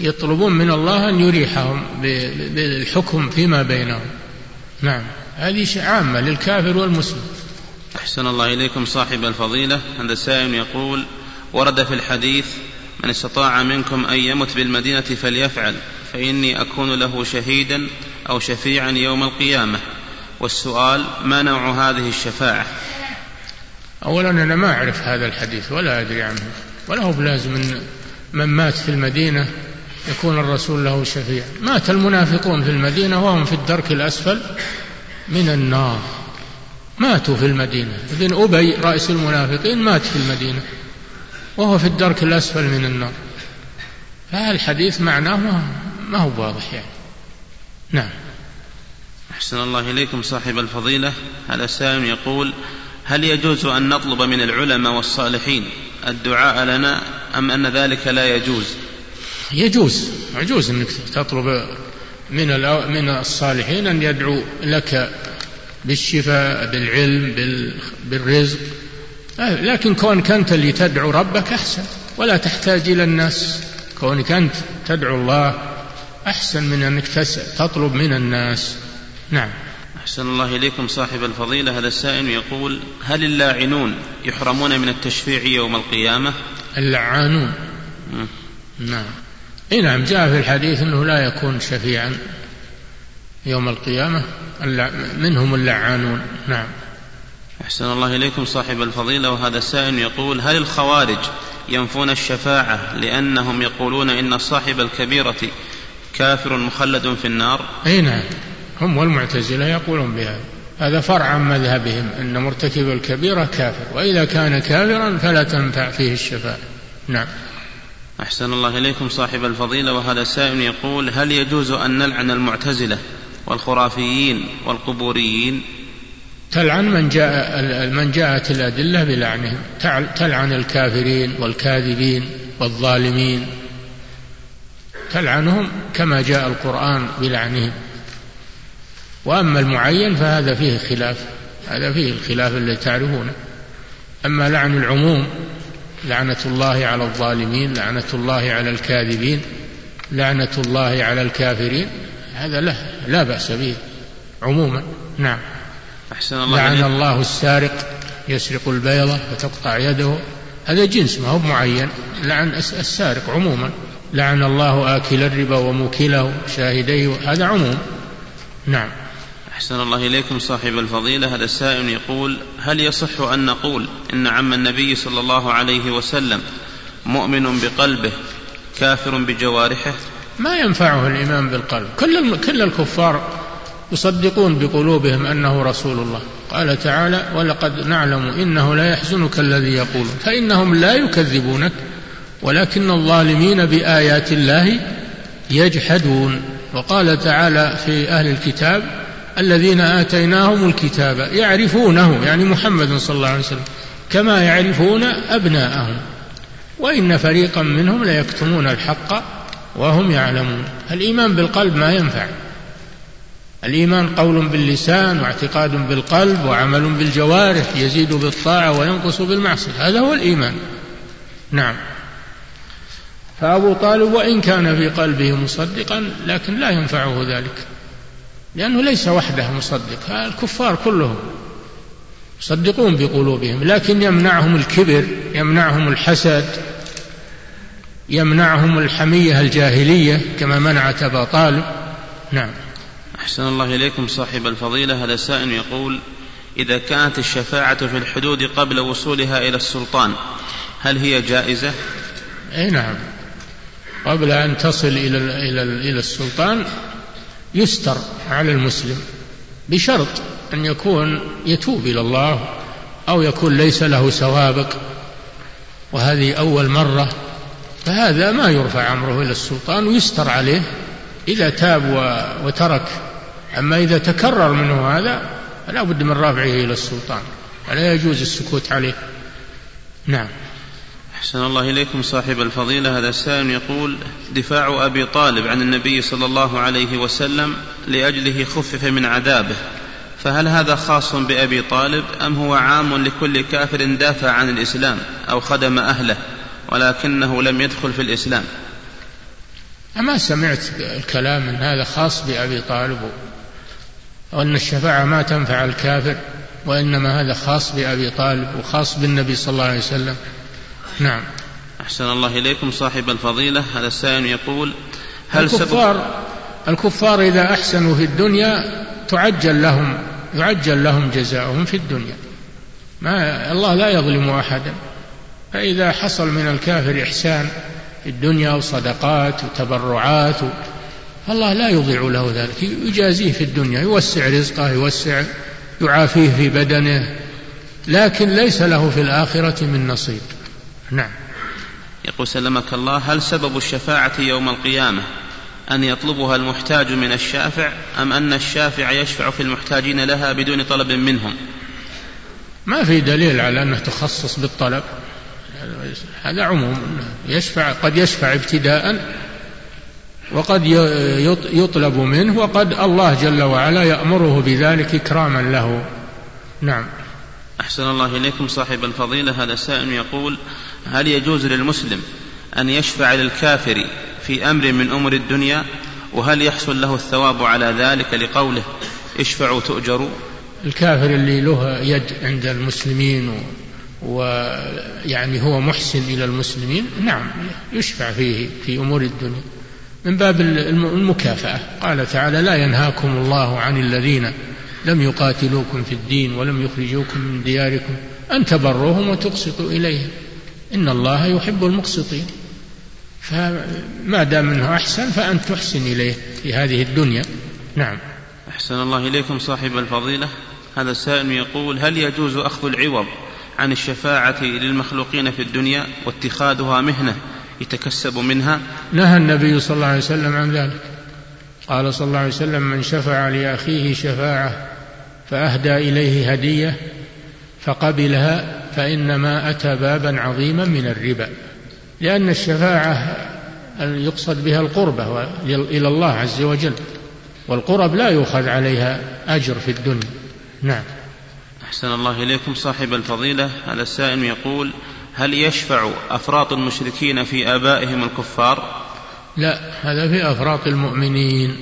يطلبون من الله أن يريحهم بالحكم فيما بينهم. نعم. هذه عامة للكافر والمسلم. أحسن الله إليكم صاحب الفضيلة. هذا سائل يقول ورد في الحديث من استطاع منكم أن يمت بالمدينة فليفعل فإني أكون له شهيدا أو شفيعا يوم القيامة. والسؤال ما نوع هذه الشفاعة؟ أولا أنا ما أعرف هذا الحديث ولا أدري عنه ولا هو بلازم من, من مات في المدينة يكون الرسول له شفيع. مات المنافقون في المدينة وهم في الدرك الأسفل من النار. ماتوا في المدينة. ابن أبي رئيس المنافقين مات في المدينة وهو في الدرك الأسفل من النار. فالحديث معناه ما هو واضح يعني. نعم. أحسن الله إليكم صاحب الفضيلة. هذا سائل يقول هل يجوز أن نطلب من العلماء والصالحين الدعاء لنا أم أن ذلك لا يجوز؟ يجوز يجوز أنك تطلب من من الصالحين أن يدعو لك بالشفاء بالعلم بالرزق. لكن كونك أنت اللي تدعو ربك أحسن ولا تحتاج إلى الناس. كونك أنت تدعو الله أحسن من أنك تطلب من الناس. نعم. أحسن الله إليكم صاحب الفضيلة. هذا السائل يقول هل اللاعنون يحرمون من التشفيع يوم القيامة؟ اللعانون نعم. إي نعم جاء في الحديث إنه لا يكون شفيعا يوم القيامة. منهم اللعانون نعم. أحسن الله إليكم صاحب الفضيلة. وهذا السائل يقول هل الخوارج ينفون الشفاعة لأنهم يقولون إن صاحب الكبيرة كافر مخلد في النار؟ أي نعم. هم والمعتزلة يقولون بهذا. هذا فرع عن مذهبهم أن مرتكب الكبيرة كافر وإذا كان كافرا فلا تنفع فيه الشفاعة نعم. أحسن الله إليكم صاحب الفضيلة وهذا سائل يقول هل يجوز أن نلعن المعتزلة والخرافيين والقبوريين؟ تلعن من جاء من جاءت الأدلة بلعنهم. تلعن الكافرين والكاذبين والظالمين. تلعنهم كما جاء القرآن بلعنهم. وأما المعين فهذا فيه خلاف هذا فيه الخلاف الذي تعرفونه. أما لعن العموم لعنة الله على الظالمين لعنة الله على الكاذبين لعنة الله على الكافرين هذا لا لا بأس به عموما. نعم. أحسن الله لعن الله السارق يسرق البيضة فتقطع يده هذا جنس ما هو معين لعن السارق عموما. لعن الله آكل الربا وموكله شاهديه هذا عموم. نعم. أحسن الله إليكم صاحب الفضيلة. هذا السائل يقول هل يصح أن نقول إن عم النبي صلى الله عليه وسلم مؤمن بقلبه كافر بجوارحه؟ ما ينفعه الإيمان بالقلب. كل كل الكفار يصدقون بقلوبهم أنه رسول الله. قال تعالى ولقد نعلم إنه لا يحزنك الذي يقول فإنهم لا يكذبونك ولكن الظالمين بآيات الله يجحدون. وقال تعالى في أهل الكتاب الذين آتيناهم الكتاب يعرفونه يعني محمد صلى الله عليه وسلم كما يعرفون أبناءهم. وإن فريقا منهم ليكتمون الحق وهم يعلمون. الإيمان بالقلب ما ينفع. الإيمان قول باللسان واعتقاد بالقلب وعمل بالجوارح يزيد بالطاعة وينقص بالمعصية. هذا هو الإيمان. نعم. فأبو طالب وإن كان في قلبه مصدقا لكن لا ينفعه ذلك. لأنه ليس وحده مصدق الكفار كلهم يصدقون بقلوبهم لكن يمنعهم الكبر يمنعهم الحسد يمنعهم الحمية الجاهلية كما منعت أبا طالب. نعم. أحسن الله إليكم صاحب الفضيلة. هذا سائل يقول إذا كانت الشفاعة في الحدود قبل وصولها إلى السلطان هل هي جائزة؟ أي نعم. قبل أن تصل إلى إلى إلى السلطان يستر على المسلم بشرط أن يكون يتوب إلى الله أو يكون ليس له سوابق وهذه أول مرة فهذا ما يرفع أمره إلى السلطان ويستر عليه إذا تاب وترك. أما إذا تكرر منه هذا فلا بد من رفعه إلى السلطان. ولا يجوز السكوت عليه. نعم. أحسن الله إليكم صاحب الفضيلة. هذا السائل يقول دفاع أبي طالب عن النبي صلى الله عليه وسلم لأجله خفف من عذابه فهل هذا خاص بأبي طالب أم هو عام لكل كافر دافع عن الإسلام أو خدم أهله ولكنه لم يدخل في الإسلام؟ أما سمعت الكلام من هذا خاص بأبي طالب وأن الشفاعة ما تنفع الكافر وإنما هذا خاص بأبي طالب وخاص بالنبي صلى الله عليه وسلم. نعم. أحسن الله إليكم صاحب الفضيلة. هذا السائل يقول هل الكفار الكفار إذا أحسنوا في الدنيا تعجل لهم يعجل لهم جزاؤهم في الدنيا. ما الله لا يظلم أحدا. فإذا حصل من الكافر إحسان في الدنيا وصدقات وتبرعات الله لا يضيع له ذلك. يجازيه في الدنيا يوسع رزقه يوسع يعافيه في بدنه لكن ليس له في الآخرة من نصيب. نعم. يقول سلمك الله هل سبب الشفاعة يوم القيامة أن يطلبها المحتاج من الشافع أم أن الشافع يشفع في المحتاجين لها بدون طلب منهم؟ ما في دليل على أنه تخصص بالطلب. هذا عموم. يشفع قد يشفع ابتداء وقد يطلب منه وقد الله جل وعلا يأمره بذلك إكراما له. نعم. أحسن الله إليكم صاحب الفضيلة. هذا سائل يقول هل يجوز للمسلم أن يشفع للكافر في أمر من أمور الدنيا؟ وهل يحصل له الثواب على ذلك لقوله اشفعوا تؤجروا؟ الكافر اللي له يد عند المسلمين ويعني هو محسن إلى المسلمين نعم يشفع فيه في أمور الدنيا. من باب المكافأة قال تعالى لا ينهاكم الله عن الذين لم يقاتلوكم في الدين ولم يخرجوكم من دياركم أن تبروهم وتقسطوا إليهم. إن الله يحب المقسطين. فما دام إنه أحسن فأنت تحسن إليه في هذه الدنيا. نعم. أحسن الله إليكم صاحب الفضيلة. هذا السائل يقول هل يجوز أخذ العوض عن الشفاعة للمخلوقين في الدنيا واتخاذها مهنة يتكسب منها؟ نهى النبي صلى الله عليه وسلم عن ذلك. قال صلى الله عليه وسلم من شفع لأخيه شفاعة فأهدى إليه هدية فقبلها فإنما أتى بابا عظيما من الربا لأن الشفاعة يقصد بها القربة إلى الله عز وجل والقرب لا يؤخذ عليها أجر في الدنيا. نعم. أحسن الله إليكم صاحب الفضيلة. هذا السائل يقول هل يشفع أفراط المشركين في آبائهم الكفار؟ لا هذا في أفراط المؤمنين.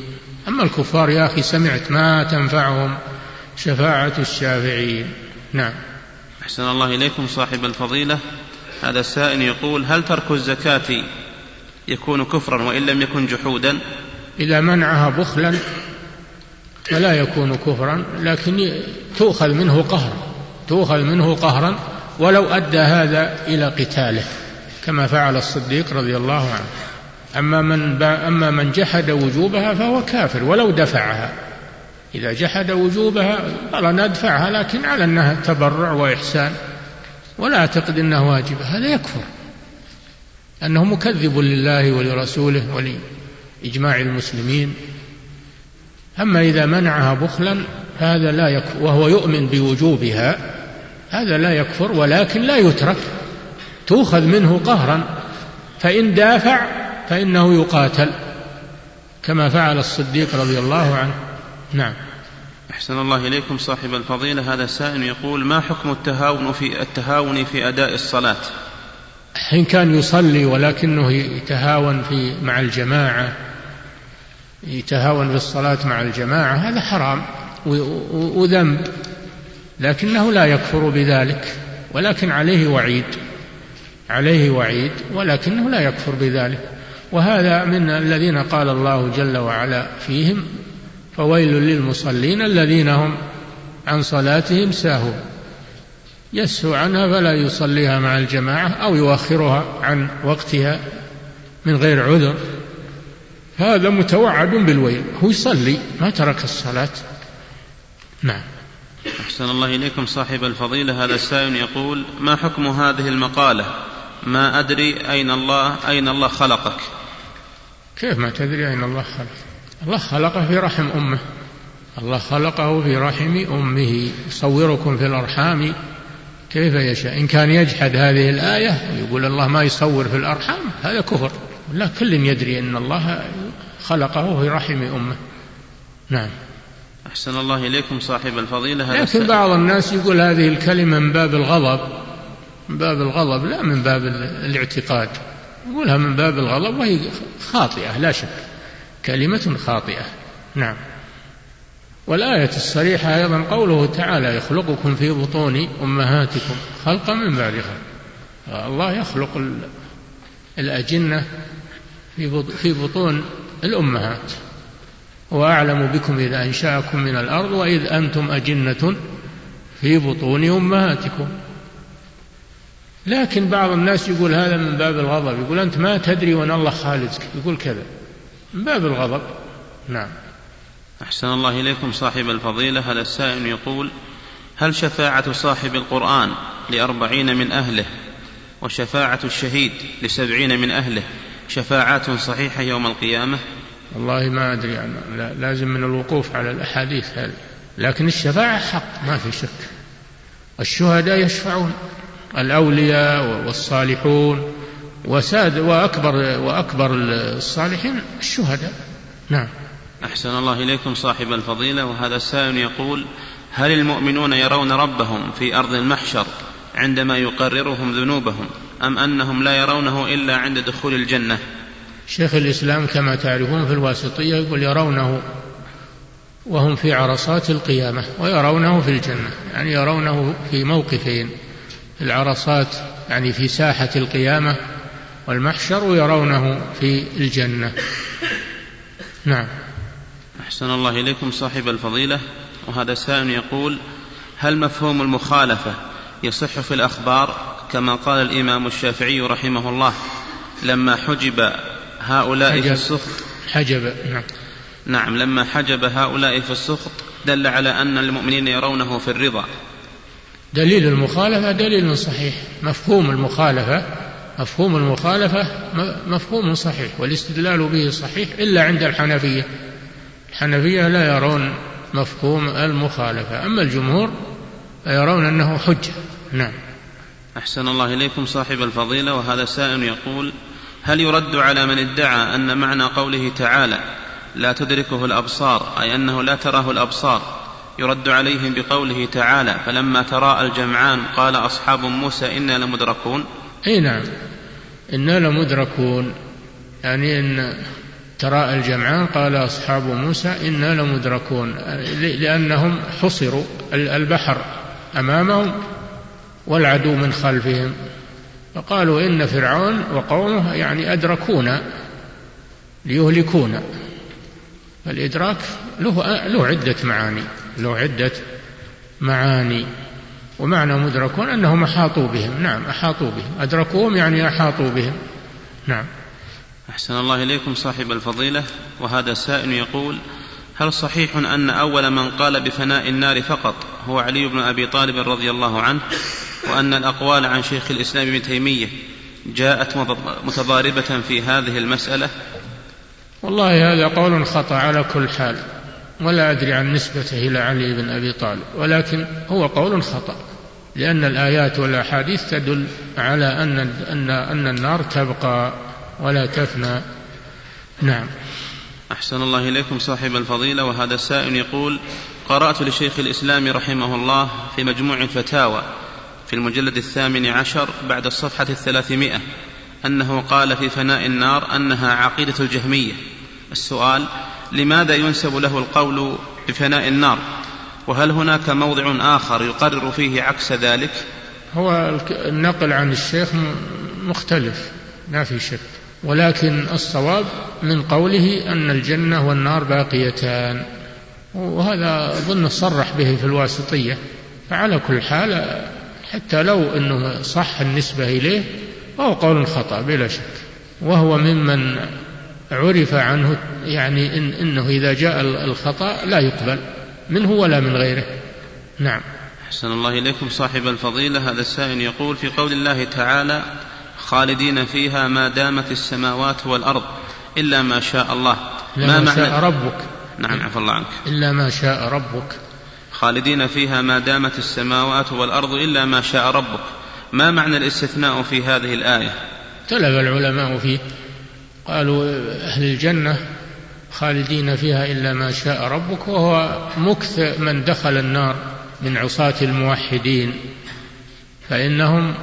أما الكفار يا أخي سمعت ما تنفعهم شفاعة الشافعين. نعم. أحسن الله إليكم صاحب الفضيلة. هذا السائل يقول هل ترك الزكاة يكون كفرا وإن لم يكن جحودا؟ إذا منعها بخلا فلا يكون كفرا لكن تؤخذ منه قهرا تؤخذ منه قهرا ولو أدى هذا إلى قتاله كما فعل الصديق رضي الله عنه. أما من أما من جحد وجوبها فهو كافر ولو دفعها. إذا جحد وجوبها قال ندفعها لكن على أنها تبرع وإحسان. ولا أعتقد أنه واجب هذا يكفر. أنه مكذب لله ولرسوله ولإجماع المسلمين. أما إذا منعها بخلا هذا لا يكفر وهو يؤمن بوجوبها هذا لا يكفر ولكن لا يترك. تؤخذ منه قهرا. فإن دافع فإنه يقاتل كما فعل الصديق رضي الله عنه. نعم. أحسن الله إليكم صاحب الفضيلة. هذا السائل يقول ما حكم التهاون في التهاون في أداء الصلاة؟ إن كان يصلي ولكنه يتهاون في مع الجماعة يتهاون في الصلاة مع الجماعة هذا حرام وذنب. لكنه لا يكفر بذلك ولكن عليه وعيد. عليه وعيد ولكنه لا يكفر بذلك. وهذا من الذين قال الله جل وعلا فيهم فويل للمصلين الذين هم عن صلاتهم ساهون. يسهو عنها فلا يصليها مع الجماعة أو يؤخرها عن وقتها من غير عذر. هذا متوعد بالويل. هو يصلي ما ترك الصلاة. نعم. أحسن الله إليكم صاحب الفضيلة. هذا السائل يقول ما حكم هذه المقالة؟ ما أدري أين الله أين الله خلقك؟ كيف ما تدري أين الله خلقك؟ الله خلقه في رحم أمه. الله خلقه في رحم أمه. يصوركم في الأرحام كيف يشاء. إن كان يجحد هذه الآية ويقول الله ما يصور في الأرحام هذا كفر. لا كل يدري أن الله خلقه في رحم أمه. نعم. أحسن الله إليكم صاحب الفضيلة. لكن بعض الناس يقول هذه الكلمة من باب الغضب. من باب الغضب لا من باب الاعتقاد. يقولها من باب الغضب وهي خاطئة لا شك. كلمة خاطئة. نعم. والآية الصريحة أيضا قوله تعالى يخلقكم في بطون أمهاتكم خلقا من بعد خلق الله يخلق الأجنة في بطون الأمهات. هو أعلم بكم إذا أنشأكم من الأرض وإذ أنتم أجنة في بطون أمهاتكم. لكن بعض الناس يقول هذا من باب الغضب. يقول أنت ما تدري وأن الله خالدك يقول كذا. من باب الغضب. نعم. أحسن الله إليكم صاحب الفضيلة. هذا السائل يقول هل شفاعة صاحب القرآن لأربعين من أهله وشفاعة الشهيد لسبعين من أهله شفاعات صحيحة يوم القيامة؟ والله ما أدري. عنه لازم من الوقوف على الأحاديث هذه. لكن الشفاعة حق ما في شك. الشهداء يشفعون الأولياء والصالحون. وساد وأكبر وأكبر الصالحين الشهداء. نعم. أحسن الله إليكم صاحب الفضيلة وهذا السائل يقول هل المؤمنون يرون ربهم في أرض المحشر عندما يقررهم ذنوبهم أم أنهم لا يرونه إلا عند دخول الجنة؟ شيخ الإسلام كما تعرفون في الواسطية يقول يرونه وهم في عرصات القيامة ويرونه في الجنة يعني يرونه في موقفين العرصات يعني في ساحة القيامة والمحشر ويرونه في الجنة. نعم. أحسن الله إليكم صاحب الفضيلة. وهذا سائل يقول هل مفهوم المخالفة يصح في الأخبار؟ كما قال الإمام الشافعي رحمه الله لما حجب هؤلاء حجب. في السخط حجب. نعم. نعم لما حجب هؤلاء في السخط دل على أن المؤمنين يرونه في الرضا. دليل المخالفة دليل صحيح. مفهوم المخالفة مفهوم المخالفة مفهوم صحيح والاستدلال به صحيح إلا عند الحنفية. الحنفية لا يرون مفهوم المخالفة أما الجمهور فيرون أنه حجة. نعم. أحسن الله إليكم صاحب الفضيلة وهذا سائل يقول هل يرد على من ادعى أن معنى قوله تعالى لا تدركه الأبصار أي أنه لا تراه الأبصار يرد عليهم بقوله تعالى فلما تراءى الجمعان قال أصحاب موسى إنا لمدركون؟ أي نعم. إنا لمدركون. يعني إن تراءى الجمعان قال أصحاب موسى إنا لمدركون. لأنهم حصروا البحر أمامهم والعدو من خلفهم. فقالوا إن فرعون وقومه يعني أدركونا ليهلكونا. فالإدراك له له عدة معاني له عدة معاني. ومعنى مدركون أنهم أحاطوا بهم. نعم أحاطوا بهم. أدركوهم يعني أحاطوا بهم. نعم. أحسن الله إليكم صاحب الفضيلة. وهذا سائل يقول هل صحيح أن أول من قال بفناء النار فقط هو علي بن أبي طالب رضي الله عنه وأن الأقوال عن شيخ الإسلام ابن تيمية جاءت متضاربة في هذه المسألة؟ والله هذا قول خطأ على كل حال. ولا أدري عن نسبته إلى علي بن أبي طالب ولكن هو قول خطأ لأن الآيات والأحاديث تدل على أن أن أن النار تبقى ولا تفنى. نعم. أحسن الله إليكم صاحب الفضيلة وهذا السائل يقول قرأت لشيخ الإسلام رحمه الله في مجموع الفتاوى في المجلد الثامن عشر بعد الصفحة الثلاثمائة أنه قال في فناء النار أنها عقيدة الجهمية. السؤال لماذا ينسب له القول بفناء النار؟ وهل هناك موضع آخر يقرر فيه عكس ذلك؟ هو النقل عن الشيخ مختلف ما في شك. ولكن الصواب من قوله أن الجنة والنار باقيتان. وهذا أظن صرح به في الواسطية. فعلى كل حال حتى لو أنه صح النسبة إليه فهو قول خطأ بلا شك. وهو ممن عرف عنه يعني إن إنه إذا جاء الخطأ لا يقبل منه ولا من غيره. نعم. أحسن الله إليكم صاحب الفضيلة. هذا السائل يقول في قول الله تعالى خالدين فيها ما دامت السماوات والأرض إلا ما شاء الله. ما, ما شاء ربك. نعم عفى الله عنك. إلا ما شاء ربك. خالدين فيها ما دامت السماوات والأرض إلا ما شاء ربك. ما معنى الاستثناء في هذه الآية؟ اختلف العلماء فيه. قالوا أهل الجنة خالدين فيها إلا ما شاء ربك وهو مكث من دخل النار من عصاة الموحدين. فإنهم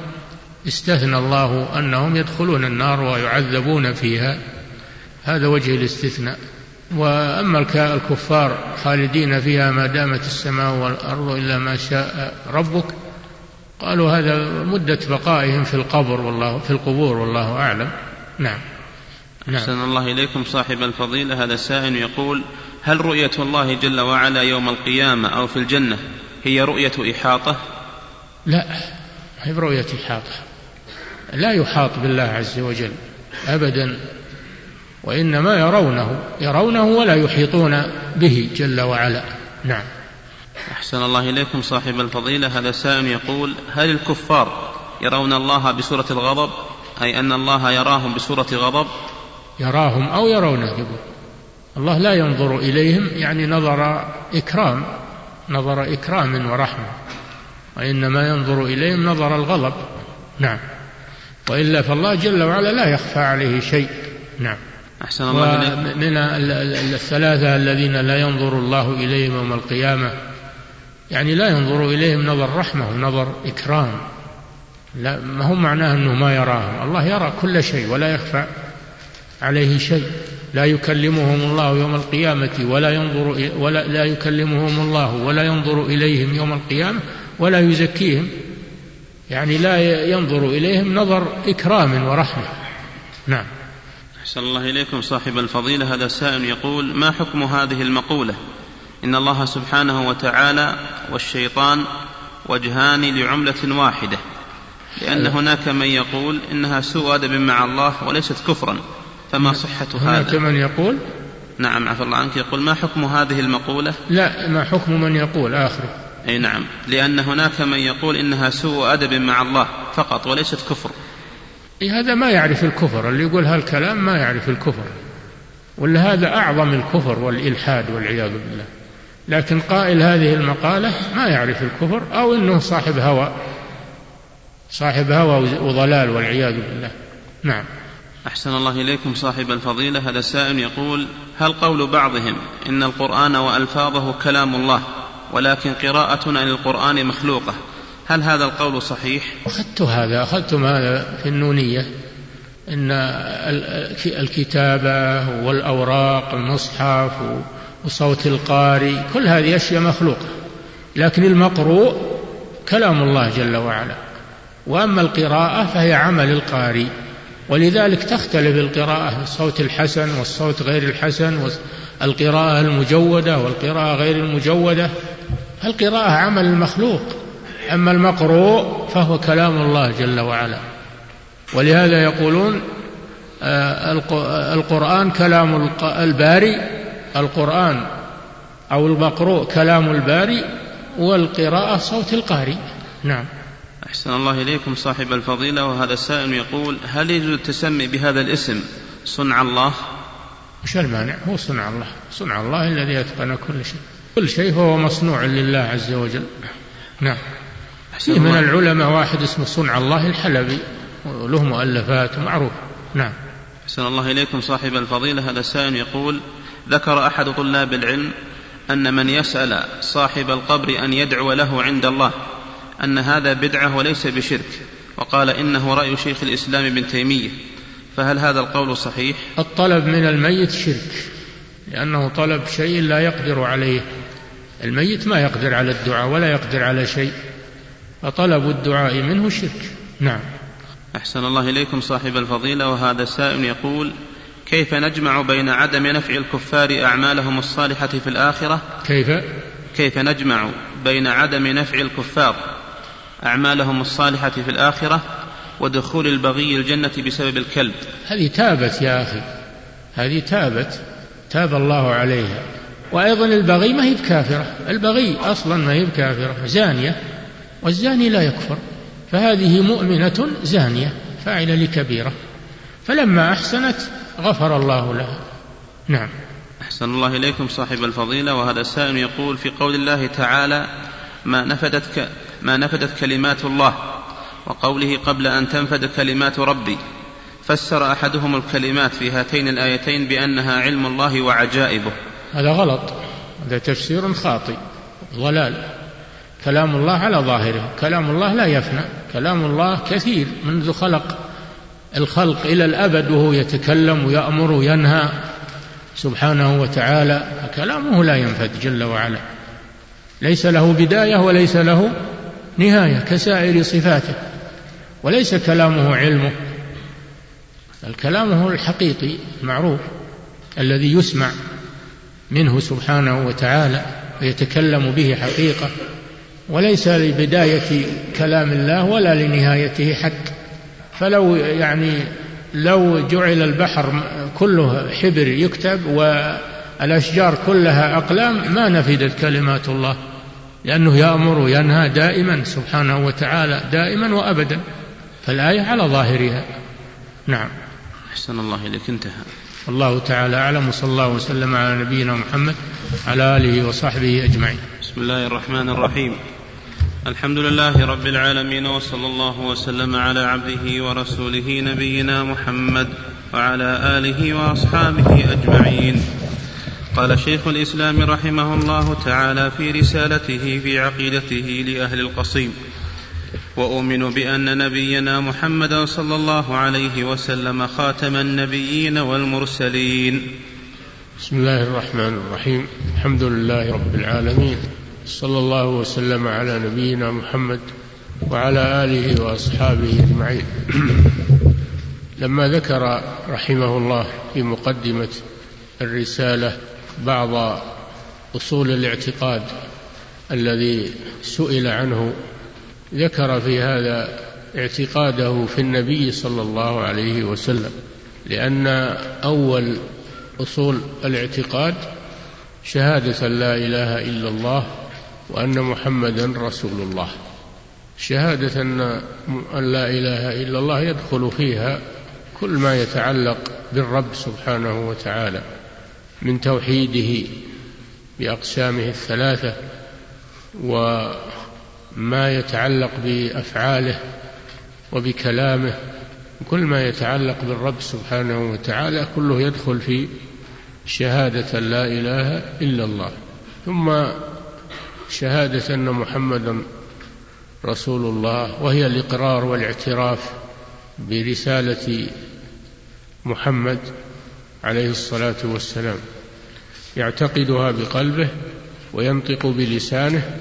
استثنى الله أنهم يدخلون النار ويعذبون فيها. هذا وجه الاستثناء. وأما الكفار خالدين فيها ما دامت السماء والأرض إلا ما شاء ربك قالوا هذا مدة بقائهم في القبر والله في القبور والله أعلم. نعم. نعم. أحسن الله إليكم صاحب الفضيلة. هذا سائل يقول هل رؤية الله جل وعلا يوم القيامة أو في الجنة هي رؤية إحاطة؟ لا هي رؤية إحاطة. لا يحاط بالله عز وجل أبدا وإنما يرونه يرونه ولا يحيطون به جل وعلا. نعم. أحسن الله إليكم صاحب الفضيلة. هذا سائل يقول هل الكفار يرون الله بسورة الغضب؟ أي أن الله يراهم بسورة غضب؟ يراهم أو يرونه يقول. الله لا ينظر إليهم يعني نظر إكرام نظر إكرام ورحمة. وإنما ينظر إليهم نظر الغضب. نعم. وإلا فالله جل وعلا لا يخفى عليه شيء. نعم. أحسن الله من الثلاثة الذين لا ينظر الله إليهم يوم القيامة يعني لا ينظر إليهم نظر رحمة ونظر إكرام. لا ما هو معناه أنه ما يراهم. الله يرى كل شيء ولا يخفى عليه شيء. لا يكلمهم الله يوم القيامة ولا ينظر ولا لا يكلمهم الله ولا ينظر إليهم يوم القيامة ولا يزكيهم. يعني لا ينظر إليهم نظر إكرام ورحمة. نعم. أحسن الله إليكم صاحب الفضيلة. هذا سائل يقول ما حكم هذه المقولة؟ إن الله سبحانه وتعالى والشيطان وجهان لعملة واحدة لأن هناك من يقول إنها سوء أدب مع الله وليست كفرا. فما صحة هذا؟ هناك من يقول؟ نعم عفى الله عنك. يقول ما حكم هذه المقولة؟ لا ما حكم من يقول؟ آخره أي نعم. لأن هناك من يقول إنها سوء أدب مع الله فقط وليست كفر. هذا ما يعرف الكفر. اللي يقول هالكلام ما يعرف الكفر. ولا هذا أعظم الكفر والإلحاد والعياذ بالله. لكن قائل هذه المقالة ما يعرف الكفر أو أنه صاحب هوى صاحب هوى وضلال والعياذ بالله. نعم. أحسن الله إليكم صاحب الفضيلة. هذا سائل يقول هل قول بعضهم إن القرآن وألفاظه كلام الله ولكن قراءتنا للقرآن مخلوقة هل هذا القول صحيح؟ أخذت هذا أخذتم هذا في النونية إن الكتابة والأوراق المصحف وصوت القارئ كل هذه أشياء مخلوقة لكن المقروء كلام الله جل وعلا. وأما القراءة فهي عمل القارئ. ولذلك تختلف القراءة الصوت الحسن والصوت غير الحسن والقراءة المجودة والقراءة غير المجودة. القراءة عمل المخلوق أما المقروء فهو كلام الله جل وعلا. ولهذا يقولون آه، القرآن كلام الباري القرآن أو المقروء كلام الباري والقراءة صوت القارئ. نعم. أحسن الله إليكم صاحب الفضيلة وهذا السائل يقول هل يجوز التسمي بهذا الاسم صنع الله؟ وش المانع؟ هو صنع الله. صنع الله الذي أتقن كل شيء. كل شيء هو مصنوع لله عز وجل. نعم. في من العلماء واحد اسمه صنع الله الحلبي وله مؤلفات معروف نعم. أحسن الله إليكم صاحب الفضيلة هذا السائل يقول ذكر أحد طلاب العلم أن من يسأل صاحب القبر أن يدعو له عند الله. أن هذا بدعة وليس بشرك وقال إنه رأي شيخ الإسلام ابن تيمية. فهل هذا القول صحيح؟ الطلب من الميت شرك لأنه طلب شيء لا يقدر عليه. الميت ما يقدر على الدعاء ولا يقدر على شيء فطلب الدعاء منه شرك. نعم. أحسن الله إليكم صاحب الفضيلة وهذا سائل يقول كيف نجمع بين عدم نفع الكفار أعمالهم الصالحة في الآخرة؟ كيف؟ كيف نجمع بين عدم نفع الكفار؟ أعمالهم الصالحة في الآخرة ودخول البغي الجنة بسبب الكلب. هذه تابت يا أخي. هذه تابت. تاب الله عليها. وأيضا البغي ما هي بكافرة. البغي أصلا ما هي بكافرة. زانية. والزاني لا يكفر. فهذه مؤمنة زانية فاعلة لكبيرة. فلما أحسنت غفر الله لها. نعم. أحسن الله إليكم صاحب الفضيلة. وهذا السائل يقول في قول الله تعالى ما نفدت ك... ما نفدت كلمات الله وقوله قبل أن تنفد كلمات ربي. فسر أحدهم الكلمات في هاتين الآيتين بأنها علم الله وعجائبه. هذا غلط. هذا تفسير خاطئ ضلال. كلام الله على ظاهره كلام الله لا يفنى. كلام الله كثير منذ خلق الخلق إلى الأبد وهو يتكلم ويأمر وينهى. سبحانه وتعالى فكلامه لا ينفد جل وعلا. ليس له بداية وليس له نهاية كسائر صفاته وليس كلامه علمه الكلام هو الحقيقي معروف الذي يسمع منه سبحانه وتعالى ويتكلم به حقيقة وليس لبداية كلام الله ولا لنهايته حد فلو يعني لو جعل البحر كله حبر يكتب والأشجار كلها أقلام ما نفدت كلمات الله. لأنه يأمر وينهى دائما سبحانه وتعالى دائما وأبدا. فالآية على ظاهرها. نعم. أحسن الله إليك. انتهى. الله تعالى أعلم وصلى الله وسلم على نبينا محمد على آله وصحبه أجمعين. بسم الله الرحمن الرحيم. الحمد لله رب العالمين وصلى الله وسلم على عبده ورسوله نبينا محمد وعلى آله وأصحابه أجمعين. قال شيخ الإسلام رحمه الله تعالى في رسالته في عقيدته لأهل القصيم. وأؤمن بأن نبينا محمدا صلى الله عليه وسلم خاتم النبيين والمرسلين. بسم الله الرحمن الرحيم. الحمد لله رب العالمين. صلى الله وسلم على نبينا محمد وعلى آله وأصحابه أجمعين. لما ذكر رحمه الله في مقدمة الرسالة بعض أصول الاعتقاد الذي سئل عنه ذكر في هذا اعتقاده في النبي صلى الله عليه وسلم لأن أول أصول الاعتقاد شهادة لا إله إلا الله وأن محمدا رسول الله. شهادة أن لا إله إلا الله يدخل فيها كل ما يتعلق بالرب سبحانه وتعالى. من توحيده بأقسامه الثلاثة وما يتعلق بأفعاله وبكلامه كل ما يتعلق بالرب سبحانه وتعالى كله يدخل في شهادة لا إله إلا الله. ثم شهادة أن محمدا رسول الله وهي الإقرار والإعتراف برسالة محمد عليه الصلاة والسلام يعتقدها بقلبه وينطق بلسانه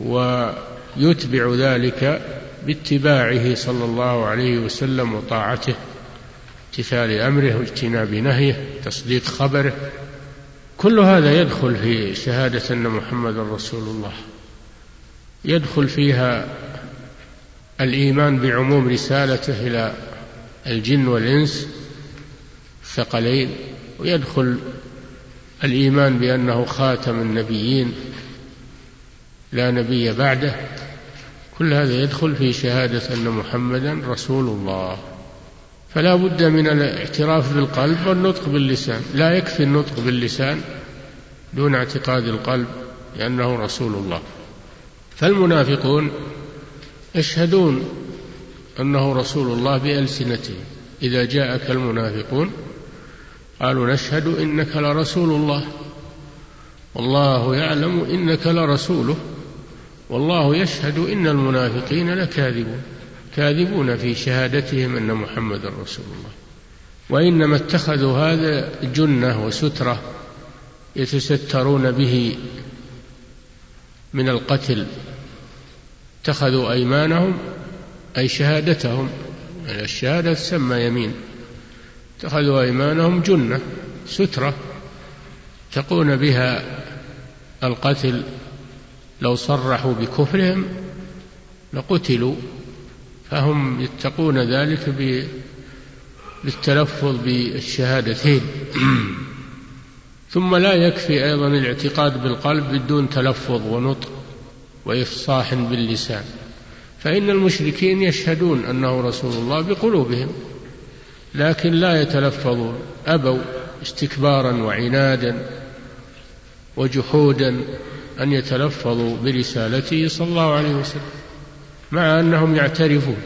ويتبع ذلك باتباعه صلى الله عليه وسلم وطاعته امتثال أمره واجتناب نهيه تصديق خبره. كل هذا يدخل في شهادة أن محمد رسول الله يدخل فيها الإيمان بعموم رسالته إلى الجن والإنس الثقلين ويدخل الإيمان بأنه خاتم النبيين لا نبي بعده. كل هذا يدخل في شهادة أن محمدا رسول الله. فلا بد من الاعتراف بالقلب والنطق باللسان. لا يكفي النطق باللسان دون اعتقاد القلب لأنه رسول الله. فالمنافقون يشهدون أنه رسول الله بألسنتهم إذا جاءك المنافقون قالوا نشهد إنك لرسول الله. والله يعلم إنك لرسوله. والله يشهد إن المنافقين لكاذبون. كاذبون في شهادتهم أن محمد رسول الله. وإنما اتخذوا هذا جنة وسترة يتسترون به من القتل. اتخذوا أيمانهم أي شهادتهم. يعني الشهادة تسمى يمين. اتخذوا أيمانهم جنة سترة يتقون بها القتل لو صرحوا بكفرهم لقتلوا فهم يتقون ذلك بالتلفظ بالشهادتين. [clears throat] ثم لا يكفي أيضا الاعتقاد بالقلب بدون تلفظ ونطق وإفصاح باللسان فإن المشركين يشهدون أنه رسول الله بقلوبهم. لكن لا يتلفظون أبوا استكبارا وعنادا وجحودا أن يتلفظوا برسالته صلى الله عليه وسلم مع أنهم يعترفون.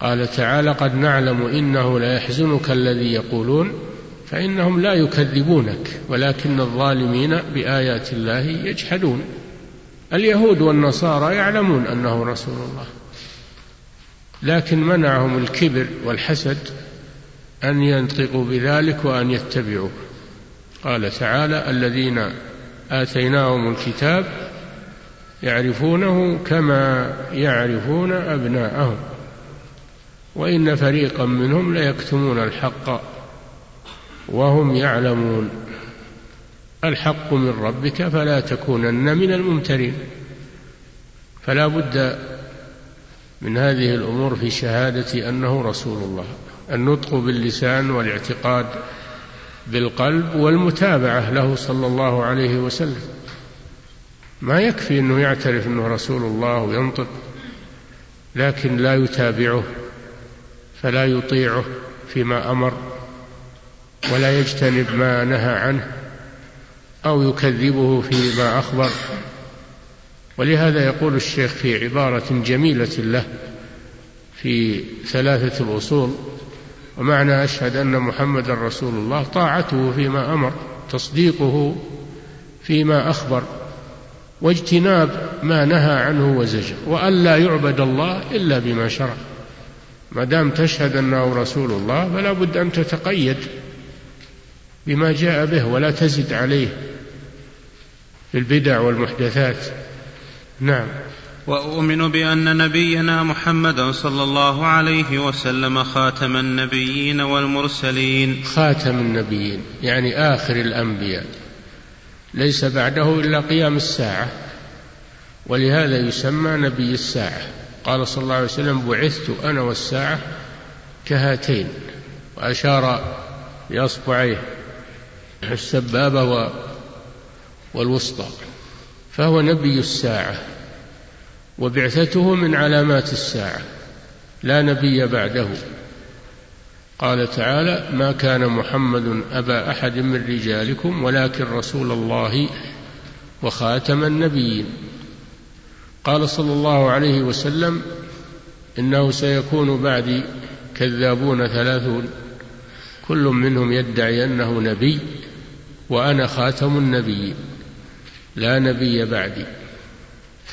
قال تعالى قد نعلم إنه ليحزنك الذي يقولون فإنهم لا يكذبونك ولكن الظالمين بآيات الله يجحدون. اليهود والنصارى يعلمون أنه رسول الله لكن منعهم الكبر والحسد أن ينطقوا بذلك وأن يتبعوه. قال تعالى الذين آتيناهم الكتاب يعرفونه كما يعرفون أبناءهم وإن فريقا منهم ليكتمون الحق وهم يعلمون. الحق من ربك فلا تكونن من الممترين. فلا بد من هذه الأمور في شهادة أنه رسول الله. النطق باللسان والاعتقاد بالقلب والمتابعة له صلى الله عليه وسلم. ما يكفي أنه يعترف أنه رسول الله وينطق لكن لا يتابعه فلا يطيعه فيما أمر ولا يجتنب ما نهى عنه أو يكذبه فيما أخبر. ولهذا يقول الشيخ في عبارة جميلة له في ثلاثة الأصول ومعنى أشهد أن محمد رسول الله طاعته فيما أمر تصديقه فيما أخبر واجتناب ما نهى عنه وزجر وألا يعبد الله إلا بما شرع. ما دام تشهد أنه رسول الله فلا بد أن تتقيد بما جاء به ولا تزد عليه في البدع والمحدثات. نعم. وأؤمن بأن نبينا محمدا صلى الله عليه وسلم خاتم النبيين والمرسلين. خاتم النبيين يعني آخر الأنبياء. ليس بعده إلا قيام الساعة ولهذا يسمى نبي الساعة. قال صلى الله عليه وسلم بعثت أنا والساعة كهاتين وأشار بأصبعيه السبابة والوسطى. فهو نبي الساعة. وبعثته من علامات الساعة لا نبي بعده. قال تعالى ما كان محمد أبا أحد من رجالكم ولكن رسول الله وخاتم النبيين. قال صلى الله عليه وسلم إنه سيكون بعدي كذابون ثلاثون كل منهم يدعي أنه نبي وأنا خاتم النبيين لا نبي بعدي.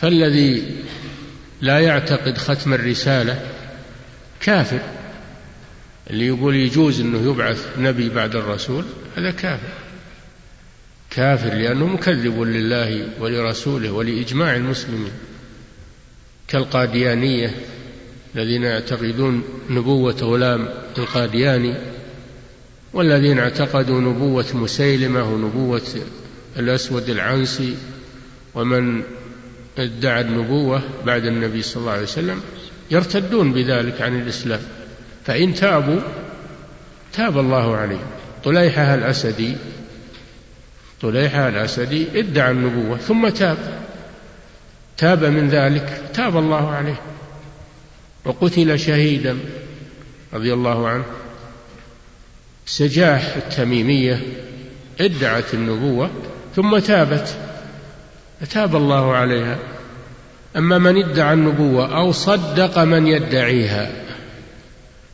فالذي لا يعتقد ختم الرسالة كافر. اللي يقول يجوز إنه يبعث نبي بعد الرسول هذا كافر. كافر لأنه مكذب لله ولرسوله ولإجماع المسلمين. كالقاديانية الذين يعتقدون نبوة غلام القادياني والذين اعتقدوا نبوة مسيلمة ونبوة الأسود العنسي ومن ادعى النبوة بعد النبي صلى الله عليه وسلم يرتدون بذلك عن الإسلام. فإن تابوا تاب الله عليهم. طليحة الأسدي طليحة الأسدي ادعى النبوة ثم تاب. تاب من ذلك تاب الله عليه. وقتل شهيدا رضي الله عنه. سجاح التميمية ادعت النبوة ثم تابت. فتاب الله عليها. أما من ادعى النبوة أو صدق من يدعيها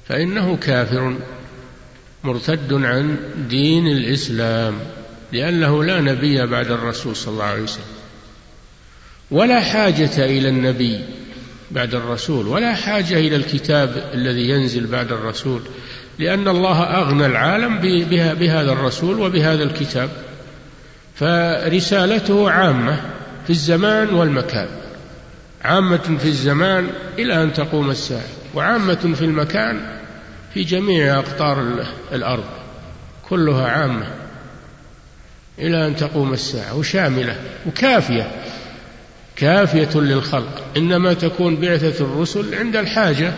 فإنه كافر مرتد عن دين الإسلام لأنه لا نبي بعد الرسول صلى الله عليه وسلم. ولا حاجة إلى النبي بعد الرسول ولا حاجة إلى الكتاب الذي ينزل بعد الرسول لأن الله أغنى العالم بهذا الرسول وبهذا الكتاب. فرسالته عامة في الزمان والمكان. عامة في الزمان إلى أن تقوم الساعة وعامة في المكان في جميع أقطار الأرض كلها عامة إلى أن تقوم الساعة وشاملة وكافية كافية للخلق. إنما تكون بعثة الرسل عند الحاجة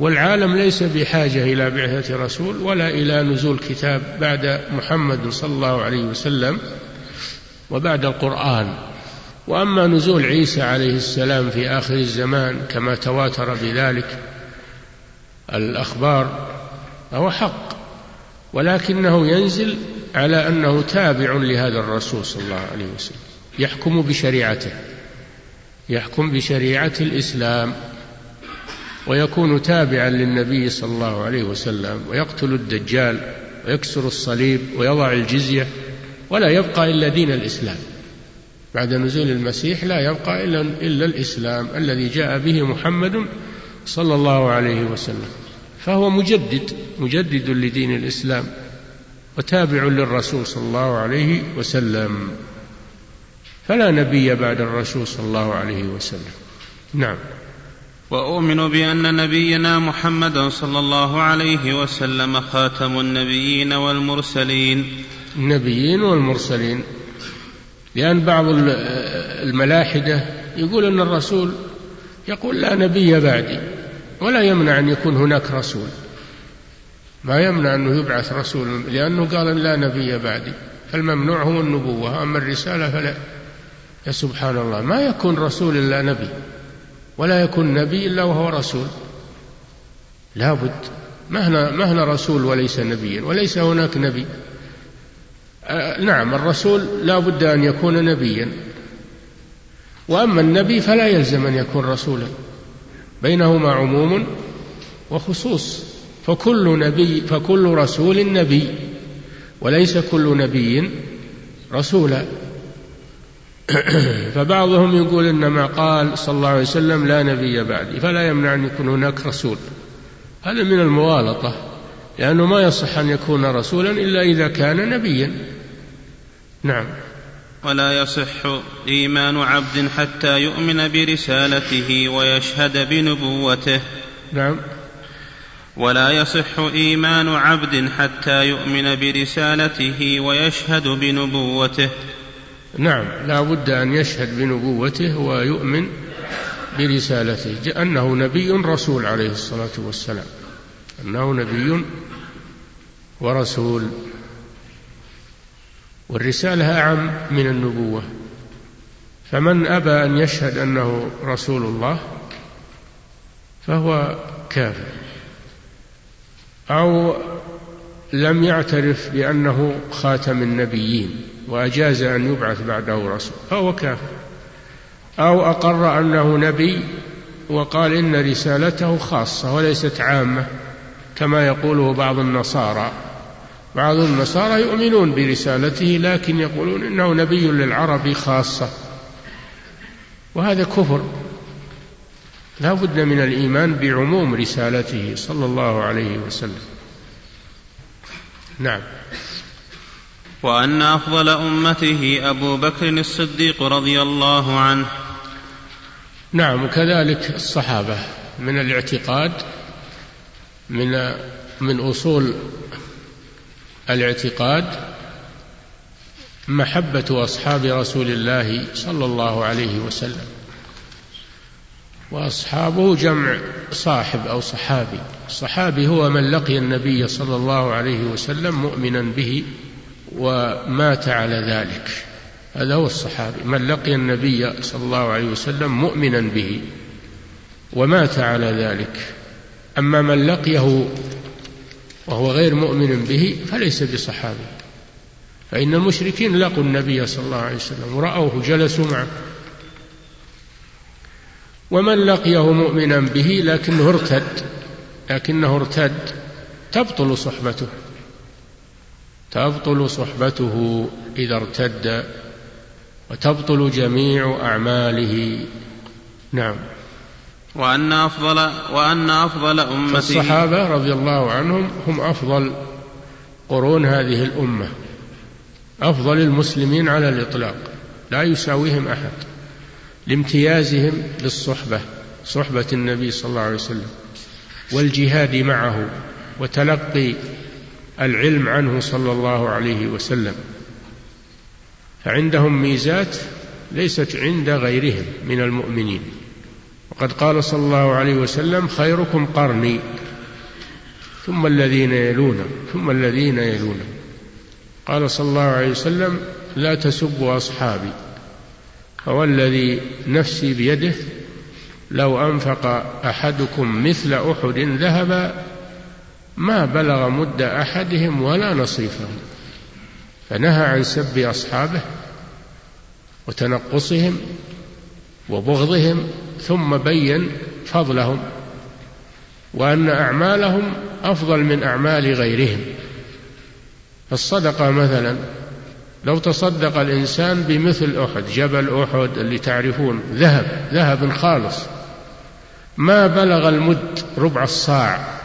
والعالم ليس بحاجة إلى بعثة رسول ولا إلى نزول كتاب بعد محمد صلى الله عليه وسلم وبعد القرآن. وأما نزول عيسى عليه السلام في آخر الزمان كما تواتر بذلك الأخبار فهو حق ولكنه ينزل على أنه تابع لهذا الرسول صلى الله عليه وسلم يحكم بشريعته يحكم بشريعة الإسلام. ويكون تابعا للنبي صلى الله عليه وسلم ويقتل الدجال ويكسر الصليب ويضع الجزية ولا يبقى إلا دين الإسلام. بعد نزول المسيح لا يبقى إلا إلا الإسلام الذي جاء به محمد صلى الله عليه وسلم. فهو مجدد مجدد لدين الإسلام وتابع للرسول صلى الله عليه وسلم. فلا نبي بعد الرسول صلى الله عليه وسلم. نعم. وأؤمن بأن نبينا محمدا صلى الله عليه وسلم خاتم النبيين والمرسلين. النبيين والمرسلين. لأن بعض الملاحدة يقول أن الرسول يقول لا نبي بعدي ولا يمنع أن يكون هناك رسول. ما يمنع أنه يبعث رسول لأنه قال لا نبي بعدي. فالممنوع هو النبوة أما الرسالة فلا. يا سبحان الله ما يكون رسول إلا نبي. ولا يكون نبي إلا وهو رسول. لابد. مهنا مهنا رسول وليس نبيا وليس هناك نبي. آه نعم الرسول لا بد أن يكون نبيا. وأما النبي فلا يلزم أن يكون رسولا. بينهما عموم وخصوص. فكل نبي فكل رسول نبي وليس كل نبي رسولا. [coughs] فبعضهم يقول إنما قال صلى الله عليه وسلم لا نبي بعدي فلا يمنع أن يكون هناك رسول. هذا من المغالطة لأنه ما يصح أن يكون رسولا إلا إذا كان نبيا. نعم. ولا يصح إيمان عبد حتى يؤمن برسالته ويشهد بنبوته. نعم. ولا يصح إيمان عبد حتى يؤمن برسالته ويشهد بنبوته. نعم لا بد أن يشهد بنبوته ويؤمن برسالته أنه نبي رسول عليه الصلاة والسلام أنه نبي ورسول. والرسالة أعم من النبوة. فمن أبى أن يشهد أنه رسول الله فهو كافر أو لم يعترف بأنه خاتم النبيين. وأجاز أن يبعث بعده رسول. فهو كافر. أو أقر أنه نبي وقال إن رسالته خاصة وليست عامة كما يقوله بعض النصارى. بعض النصارى يؤمنون برسالته لكن يقولون إنه نبي للعرب خاصة. وهذا كفر. لا بد من الإيمان بعموم رسالته صلى الله عليه وسلم. نعم. وأن أفضل أمته أبو بكر الصديق رضي الله عنه. نعم وكذلك الصحابة من الاعتقاد من من أصول الاعتقاد محبة أصحاب رسول الله صلى الله عليه وسلم. وأصحابه جمع صاحب أو صحابي. الصحابي هو من لقي النبي صلى الله عليه وسلم مؤمنا به. ومات على ذلك. هذا هو الصحابي. من لقي النبي صلى الله عليه وسلم مؤمنا به ومات على ذلك. أما من لقيه وهو غير مؤمن به فليس بصحابي. فإن المشركين لقوا النبي صلى الله عليه وسلم ورأوه جلسوا معه. ومن لقيه مؤمنا به لكنه ارتد لكنه ارتد تبطل صحبته. تبطل صحبته إذا ارتد وتبطل جميع أعماله. نعم. وأن أفضل وأن أفضل أمته الصحابة رضي الله عنهم هم أفضل قرون هذه الأمة أفضل المسلمين على الإطلاق لا يساويهم أحد لامتيازهم بالصحبة صحبة النبي صلى الله عليه وسلم والجهاد معه وتلقي العلم عنه صلى الله عليه وسلم. فعندهم ميزات ليست عند غيرهم من المؤمنين. وقد قال صلى الله عليه وسلم خيركم قرني. ثم الذين يلون ثم الذين يلون. قال صلى الله عليه وسلم لا تسبوا أصحابي فوالذي نفسي بيده لو أنفق أحدكم مثل أحد ذهبا ما بلغ مد أحدهم ولا نصيفه فنهى عن سب أصحابه وتنقصهم وبغضهم ثم بين فضلهم وأن أعمالهم أفضل من أعمال غيرهم. الصدقه مثلا لو تصدق الإنسان بمثل أحد جبل أحد اللي تعرفون ذهب ذهب خالص. ما بلغ المد ربع الصاع.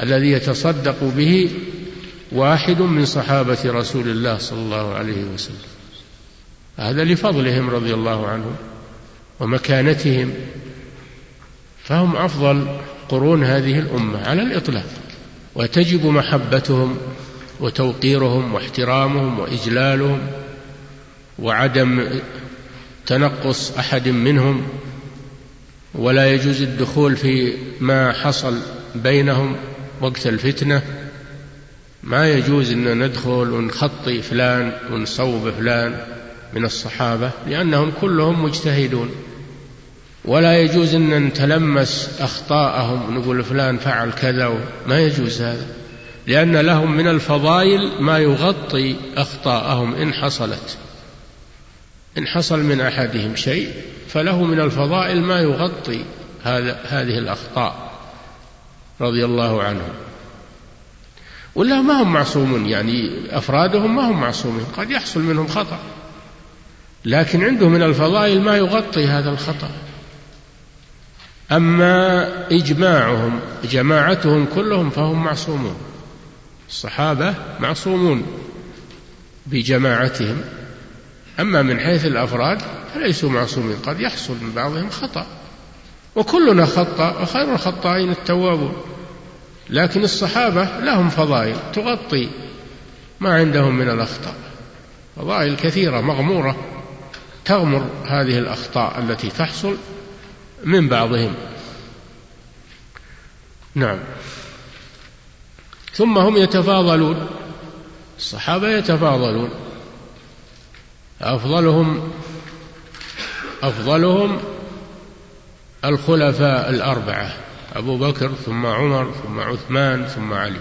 الذي يتصدق به واحد من صحابة رسول الله صلى الله عليه وسلم. هذا لفضلهم رضي الله عنهم ومكانتهم فهم أفضل قرون هذه الأمة على الإطلاق وتجب محبتهم وتوقيرهم واحترامهم وإجلالهم وعدم تنقص أحد منهم ولا يجوز الدخول في ما حصل بينهم وقت الفتنة ما يجوز أن ندخل ونخطي فلان ونصوب فلان من الصحابة لأنهم كلهم مجتهدون. ولا يجوز أن نتلمس أخطاءهم ونقول فلان فعل كذا ما يجوز هذا لأن لهم من الفضائل ما يغطي أخطاءهم. إن حصلت إن حصل من أحدهم شيء فله من الفضائل ما يغطي هذا هذه الأخطاء. رضي الله عنهم. ولا ما هم معصومون يعني أفرادهم ما هم معصومين قد يحصل منهم خطأ. لكن عنده من الفضائل ما يغطي هذا الخطأ. أما إجماعهم جماعتهم كلهم فهم معصومون. الصحابة معصومون بجماعتهم. أما من حيث الأفراد فليسوا معصومين قد يحصل من بعضهم خطأ. وكلنا خطأ وخير الخطائين التوابون. لكن الصحابة لهم فضائل تغطي ما عندهم من الأخطاء. فضائل كثيرة مغمورة تغمر هذه الأخطاء التي تحصل من بعضهم. نعم. ثم هم يتفاضلون. الصحابة يتفاضلون. أفضلهم أفضلهم الخلفاء الأربعة أبو بكر ثم عمر ثم عثمان ثم علي.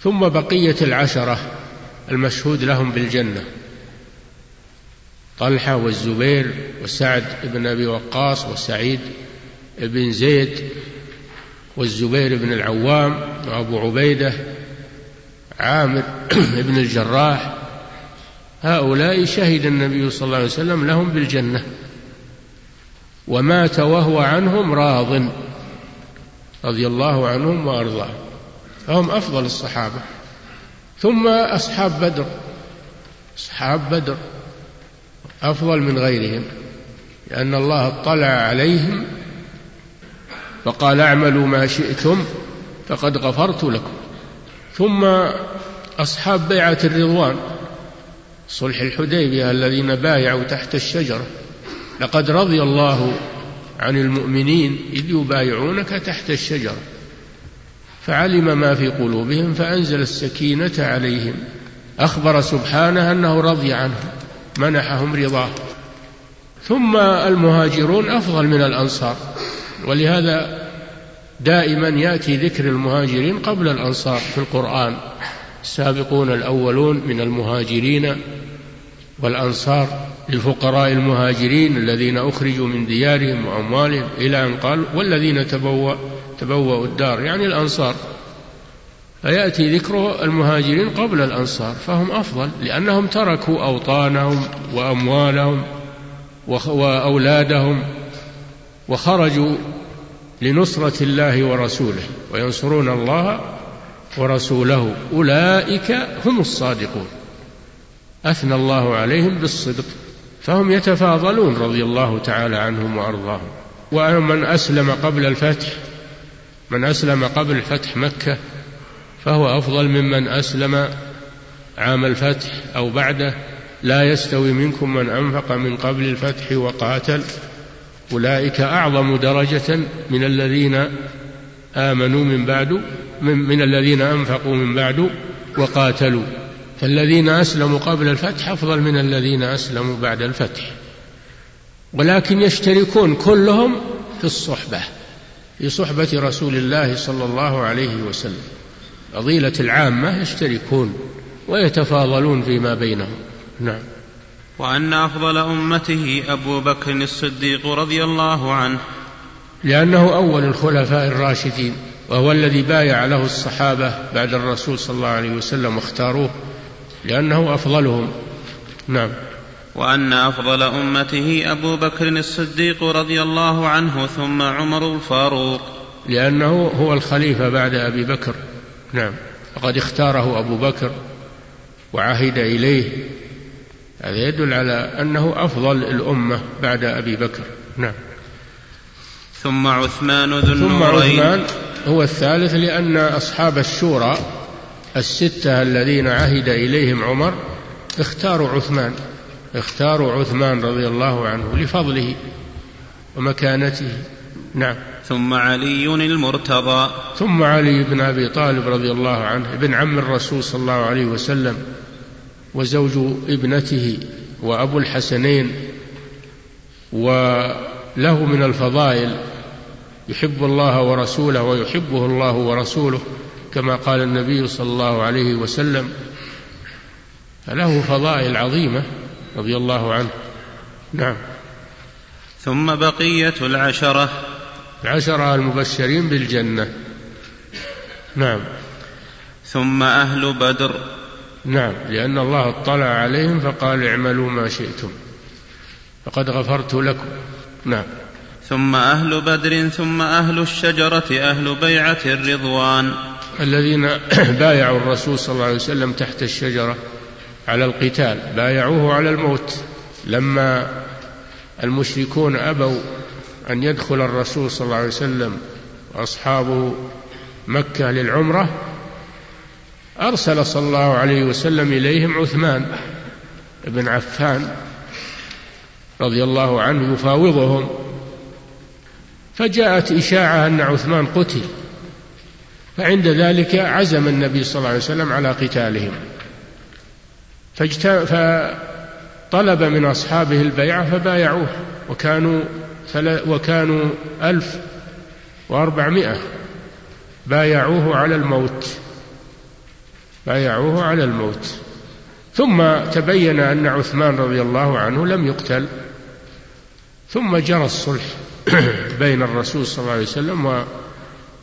ثم بقية العشرة المشهود لهم بالجنة. طلحة والزبير وسعد بن أبي وقاص وسعيد بن زيد والزبير بن العوام وأبو عبيدة عامر [clears throat] بن الجراح. هؤلاء شهد النبي صلى الله عليه وسلم لهم بالجنة. ومات وهو عنهم راض رضي الله عنهم وأرضاهم فهم أفضل الصحابة. ثم أصحاب بدر. أصحاب بدر أفضل من غيرهم لأن الله اطلع عليهم فقال اعملوا ما شئتم فقد غفرت لكم. ثم أصحاب بيعة الرضوان صلح الحديبية الذين بايعوا تحت الشجرة. لقد رضي الله عن المؤمنين إذ يبايعونك تحت الشجرة فعلم ما في قلوبهم فأنزل السكينة عليهم أخبر سبحانه أنه رضي عنهم منحهم رضاه. ثم المهاجرون أفضل من الأنصار ولهذا دائما يأتي ذكر المهاجرين قبل الأنصار في القرآن السابقون الأولون من المهاجرين والأنصار. للفقراء المهاجرين الذين أخرجوا من ديارهم وأموالهم إلى أن قال والذين تبوأ تبوأوا الدار يعني الأنصار. فيأتي ذكر المهاجرين قبل الأنصار فهم أفضل لأنهم تركوا أوطانهم وأموالهم وأولادهم وخرجوا لنصرة الله ورسوله وينصرون الله ورسوله. أولئك هم الصادقون. أثنى الله عليهم بالصدق. فهم يتفاضلون رضي الله تعالى عنهم وأرضاهم. ومن أسلم قبل الفتح من أسلم قبل فتح مكة فهو أفضل ممن أسلم عام الفتح أو بعده. لا يستوي منكم من أنفق من قبل الفتح وقاتل. أولئك أعظم درجة من الذين آمنوا من بعد من, من الذين أنفقوا من بعد وقاتلوا. فالذين أسلموا قبل الفتح أفضل من الذين أسلموا بعد الفتح. ولكن يشتركون كلهم في الصحبة في صحبة رسول الله صلى الله عليه وسلم. فضيلة العامة يشتركون ويتفاضلون فيما بينهم. نعم. وأن أفضل أمته أبو بكر الصديق رضي الله عنه. لأنه أول الخلفاء الراشدين وهو الذي بايع له الصحابة بعد الرسول صلى الله عليه وسلم واختاروه. لأنه أفضلهم. نعم. وأن أفضل أمته أبو بكر الصديق رضي الله عنه ثم عمر الفاروق. لأنه هو الخليفة بعد أبي بكر. نعم. وقد اختاره أبو بكر وعهد إليه. هذا يدل على أنه أفضل الأمة بعد أبي بكر. نعم. ثم عثمان ذو ثم عثمان هو الثالث لأن أصحاب الشورى الستة الذين عهد إليهم عمر اختاروا عثمان اختاروا عثمان رضي الله عنه لفضله ومكانته. نعم. ثم علي المرتضى. ثم علي بن أبي طالب رضي الله عنه ابن عم الرسول صلى الله عليه وسلم وزوج ابنته وأبو الحسنين وله من الفضائل يحب الله ورسوله ويحبه الله ورسوله كما قال النبي صلى الله عليه وسلم فله فضائل عظيمة رضي الله عنه. نعم. ثم بقية العشرة. العشرة المبشرين بالجنة. نعم. ثم أهل بدر. نعم. لأن الله اطلع عليهم فقال اعملوا ما شئتم. فقد غفرت لكم. نعم. ثم أهل بدر ثم أهل الشجرة أهل بيعة الرضوان. الذين [clears throat] بايعوا الرسول صلى الله عليه وسلم تحت الشجرة على القتال بايعوه على الموت. لما المشركون أبوا أن يدخل الرسول صلى الله عليه وسلم وأصحابه مكة للعمرة أرسل صلى الله عليه وسلم إليهم عثمان بن عفان رضي الله عنه يفاوضهم. فجاءت إشاعة أن عثمان قتل. فعند ذلك عزم النبي صلى الله عليه وسلم على قتالهم. فطلب من أصحابه البيعة فبايعوه وكانوا وكانوا ألف وأربعمائة. بايعوه على الموت. بايعوه على الموت. ثم تبين أن عثمان رضي الله عنه لم يقتل. ثم جرى الصلح [coughs] بين الرسول صلى الله عليه وسلم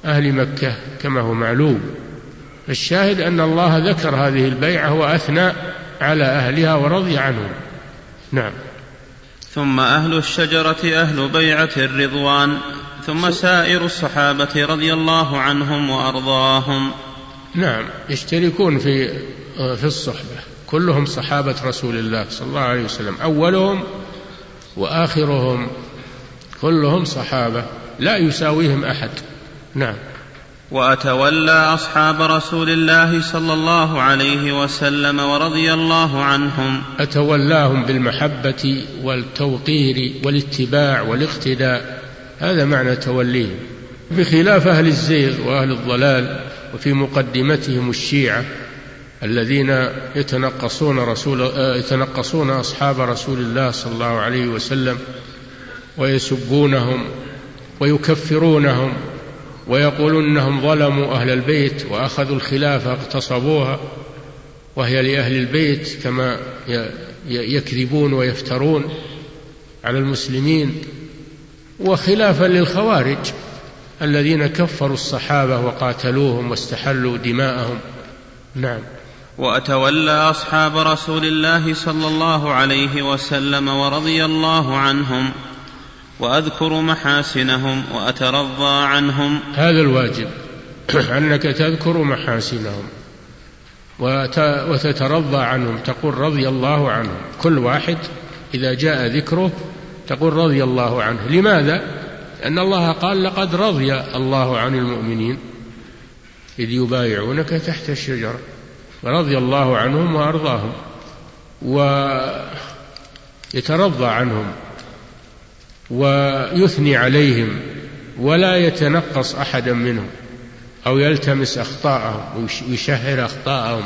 وأهل مكة كما هو معلوم. الشاهد أن الله ذكر هذه البيعة وأثنى على أهلها ورضي عنهم. نعم. ثم أهل الشجرة أهل بيعة الرضوان ثم سائر الصحابة رضي الله عنهم وأرضاهم. نعم. يشتركون في في الصحبة. كلهم صحابة رسول الله صلى الله عليه وسلم. أولهم وآخرهم كلهم صحابة. لا يساويهم أحد. نعم. وأتولى أصحاب رسول الله صلى الله عليه وسلم ورضي الله عنهم. أتولاهم بالمحبة والتوقير والاتباع والاقتداء. هذا معنى توليهم. بخلاف أهل الزيغ وأهل الضلال وفي مقدمتهم الشيعة الذين يتنقصون رسول يتنقصون أصحاب رسول الله صلى الله عليه وسلم ويسبونهم ويكفرونهم ويقولون انهم ظلموا أهل البيت وأخذوا الخلافه اغتصبوها وهي لأهل البيت كما يكذبون ويفترون على المسلمين وخلافا للخوارج الذين كفروا الصحابة وقاتلوهم واستحلوا دماءهم. نعم. وأتولى أصحاب رسول الله صلى الله عليه وسلم ورضي الله عنهم وأذكر محاسنهم وأترضى عنهم. هذا الواجب أنك تذكر محاسنهم وتترضى عنهم تقول رضي الله عنهم. كل واحد إذا جاء ذكره تقول رضي الله عنه. لماذا؟ لأن الله قال لقد رضي الله عن المؤمنين. إذ يبايعونك تحت الشجره رضي الله عنهم وأرضاهم. ويترضى عنهم. ويثني عليهم ولا يتنقص أحدا منهم أو يلتمس أخطاءهم ويشهر أخطاءهم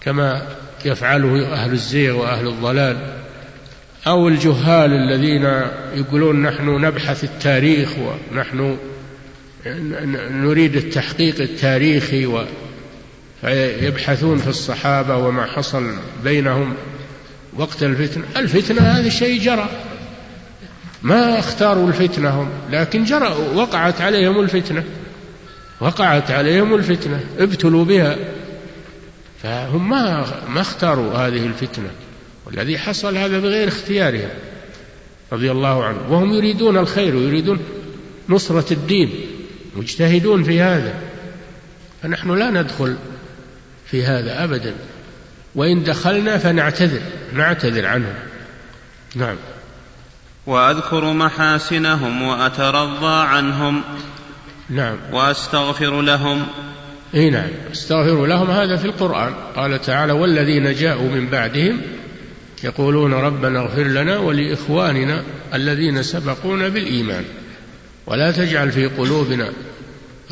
كما يفعله أهل الزيغ وأهل الضلال أو الجهال الذين يقولون نحن نبحث التاريخ ونحن نريد التحقيق التاريخي فيبحثون في الصحابة وما حصل بينهم وقت الفتنه الفتنة هذا الشيء جرى. ما اختاروا الفتنة هم. لكن جرى وقعت عليهم الفتنة. وقعت عليهم الفتنة ابتلوا بها. فهم ما ما اختاروا هذه الفتنة. والذي حصل هذا بغير اختيارهم رضي الله عنه. وهم يريدون الخير ويريدون نصرة الدين مجتهدون في هذا. فنحن لا ندخل في هذا أبدا. وإن دخلنا فنعتذر نعتذر عنه نعم. وأذكر محاسنهم وأترضى عنهم نعم. وأستغفر لهم. إي نعم. أستغفر لهم هذا في القرآن. قال تعالى والذين جاءوا من بعدهم يقولون ربنا اغفر لنا ولإخواننا الذين سبقونا بالإيمان. ولا تجعل في قلوبنا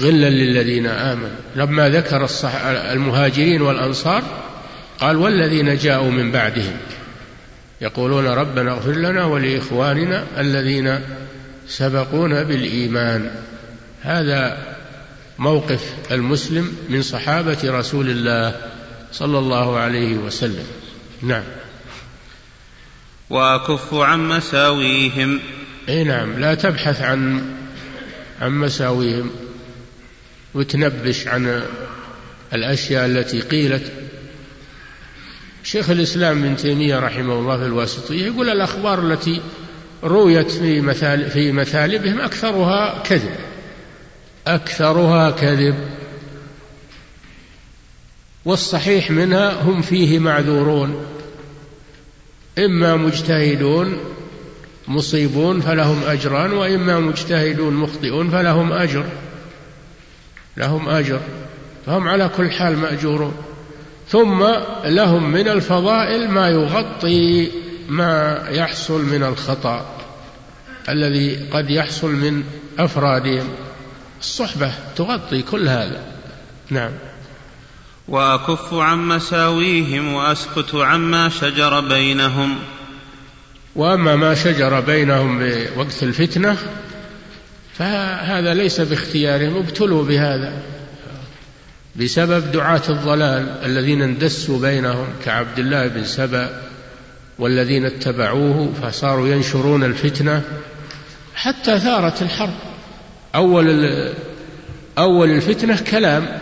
غلا للذين آمنوا. لما ذكر المهاجرين والأنصار قال والذين جاءوا من بعدهم. يقولون ربنا اغفر لنا ولإخواننا الذين سبقونا بالإيمان. هذا موقف المسلم من صحابة رسول الله صلى الله عليه وسلم. نعم. وأكف عن مساويهم. إي نعم لا تبحث عن عن مساويهم. وتنبش عن الأشياء التي قيلت. شيخ الإسلام ابن تيمية رحمه الله في الواسطية يقول الأخبار التي رويت في مثال في مثالبهم أكثرها كذب. أكثرها كذب. والصحيح منها هم فيه معذورون. إما مجتهدون مصيبون فلهم أجران وإما مجتهدون مخطئون فلهم أجر. لهم أجر. فهم على كل حال مأجورون. ثم لهم من الفضائل ما يغطي ما يحصل من الخطأ الذي قد يحصل من أفرادهم. الصحبة تغطي كل هذا. نعم. وأكف عن مساويهم وأسكت عما شجر بينهم. وأما ما شجر بينهم بوقت الفتنة فهذا ليس باختيارهم ابتلوا بهذا. بسبب دعاة الضلال الذين اندسوا بينهم كعبد الله بن سبأ والذين اتبعوه فصاروا ينشرون الفتنة حتى ثارت الحرب. أول أول الفتنة كلام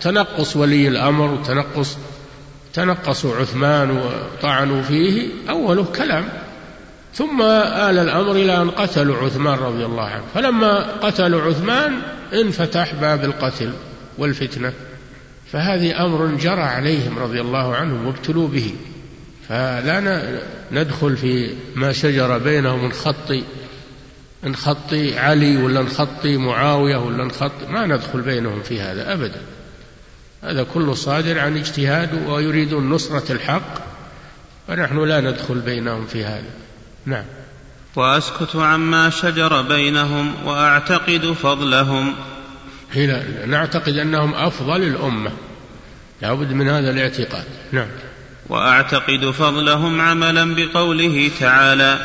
تنقص ولي الأمر وتنقص تنقصوا عثمان وطعنوا فيه أوله كلام. ثم آل الأمر إلى أن قتلوا عثمان رضي الله عنه. فلما قتلوا عثمان انفتح باب القتل والفتنة. فهذه أمر جرى عليهم رضي الله عنهم وابتلوا به. فلا ندخل في ما شجر بينهم نخطي نخطي علي ولا نخطي معاوية ولا نخطي ما ندخل بينهم في هذا أبدا. هذا كله صادر عن اجتهاد ويريدون نصرة الحق ونحن لا ندخل بينهم في هذا. نعم. وأسكت عما شجر بينهم وأعتقد فضلهم. لا نعتقد أنهم أفضل الأمة. لابد من هذا الاعتقاد. نعم. وأعتقد فضلهم عملا بقوله تعالى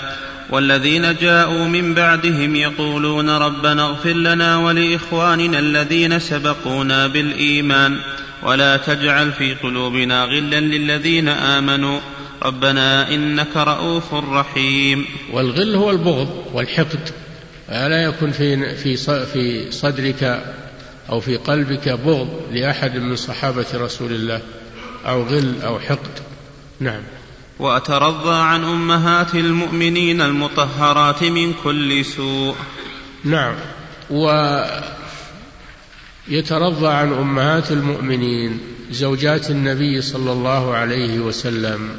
والذين جاءوا من بعدهم يقولون ربنا اغفر لنا ولإخواننا الذين سبقونا بالإيمان ولا تجعل في قلوبنا غلا للذين آمنوا. ربنا إنك رؤوف رحيم. والغل هو البغض والحقد. لا يكن في في في صدرك أو في قلبك بغض لأحد من صحابة رسول الله أو غل أو حقد. نعم. وأترضى عن أمهات المؤمنين المطهرات من كل سوء. نعم. ويترضى عن أمهات المؤمنين زوجات النبي صلى الله عليه وسلم.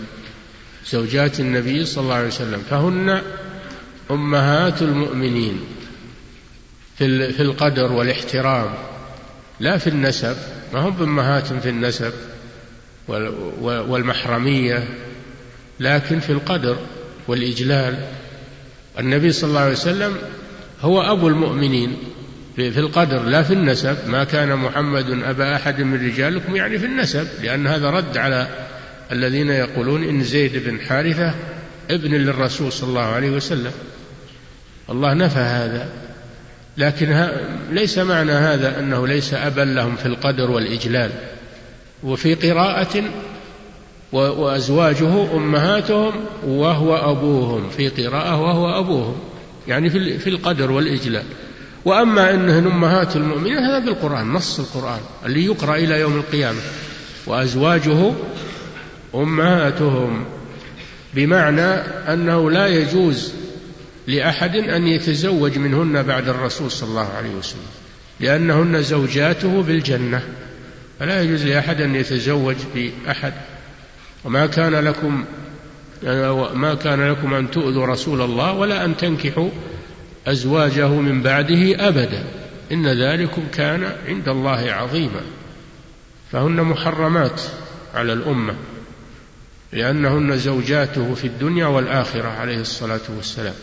زوجات النبي صلى الله عليه وسلم. فهن أمهات المؤمنين في القدر والاحترام. لا في النسب ما هم بامهات في النسب والمحرمية لكن في القدر والإجلال. النبي صلى الله عليه وسلم هو أبو المؤمنين في القدر لا في النسب. ما كان محمد أبا أحد من رجالكم يعني في النسب لأن هذا رد على الذين يقولون إن زيد بن حارثة ابن للرسول صلى الله عليه وسلم. الله نفى هذا. لكن ليس معنى هذا أنه ليس أبا لهم في القدر والإجلال. وفي قراءة وأزواجه أمهاتهم وهو أبوهم. في قراءة وهو أبوهم. يعني في القدر والإجلاء وأما أنهن أمهات المؤمنين هذا بالقرآن نص القرآن اللي يقرأ إلى يوم القيامة. وأزواجه أمهاتهم. بمعنى أنه لا يجوز لأحد أن يتزوج منهن بعد الرسول صلى الله عليه وسلم لأنهن زوجاته بالجنة. فلا يجوز لأحد أن يتزوج بأحد. وما كان لكم ما كان لكم أن تؤذوا رسول الله ولا أن تنكحوا أزواجه من بعده أبدا. إن ذلكم كان عند الله عظيما. فهن محرمات على الأمة لأنهن زوجاته في الدنيا والآخرة عليه الصلاة والسلام.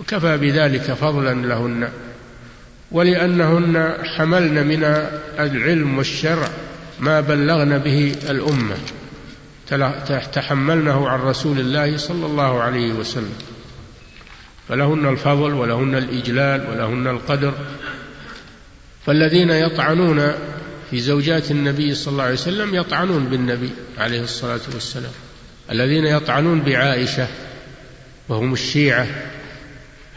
وكفى بذلك فضلا لهن ولأنهن حملن من العلم والشرع ما بلغن به الأمة تحملنه عن رسول الله صلى الله عليه وسلم. فلهن الفضل ولهن الإجلال ولهن القدر. فالذين يطعنون في زوجات النبي صلى الله عليه وسلم يطعنون بالنبي عليه الصلاة والسلام. الذين يطعنون بعائشة وهم الشيعة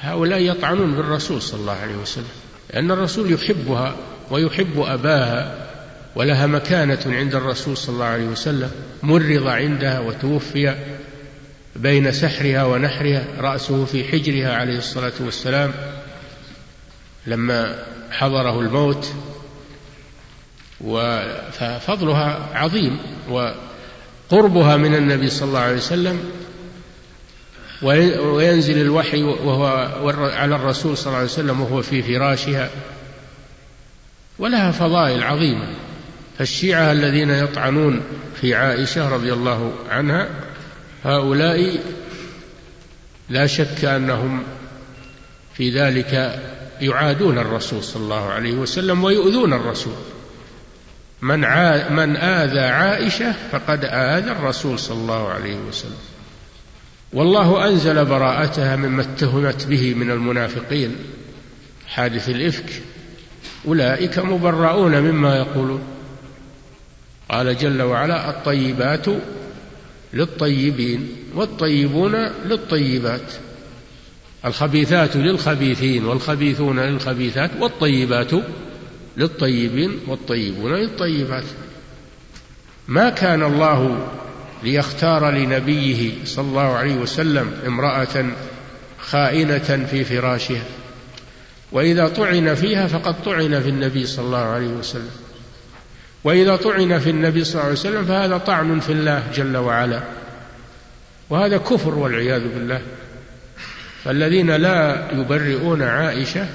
هؤلاء يطعنون بالرسول صلى الله عليه وسلم لأن الرسول يحبها ويحب أباها ولها مكانة عند الرسول صلى الله عليه وسلم مرض عندها وتوفي بين سحرها ونحرها رأسه في حجرها عليه الصلاة والسلام. لما حضره الموت ففضلها عظيم وقربها من النبي صلى الله عليه وسلم وينزل الوحي وهو على الرسول صلى الله عليه وسلم وهو في فراشها. ولها فضائل عظيمة. فالشيعة الذين يطعنون في عائشة رضي الله عنها هؤلاء لا شك أنهم في ذلك يعادون الرسول صلى الله عليه وسلم ويؤذون الرسول. من من آذى عائشة فقد آذى الرسول صلى الله عليه وسلم. والله أنزل براءتها مما اتهمت به من المنافقين. حادث الإفك. أولئك مبرؤون مما يقولون. قال جل وعلا الطيبات للطيبين والطيبون للطيبات. الخبيثات للخبيثين والخبيثون للخبيثات والطيبات للطيبين والطيبون للطيبات. ما كان الله ليختار لنبيه صلى الله عليه وسلم امرأة خائنة في فراشها. وإذا طعن فيها فقد طعن في النبي صلى الله عليه وسلم. وإذا طعن في النبي صلى الله عليه وسلم فهذا طعن في الله جل وعلا. وهذا كفر والعياذ بالله. فالذين لا يبرئون عائشة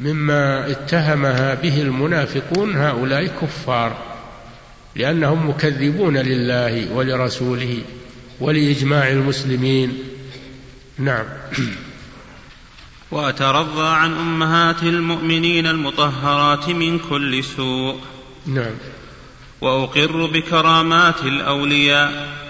مما اتهمها به المنافقون هؤلاء كفار. لأنهم مكذبون لله ولرسوله ولإجماع المسلمين. نعم. [clears throat] وأترضى عن أمهات المؤمنين المطهرات من كل سوء. نعم. وأقر بكرامات الأولياء.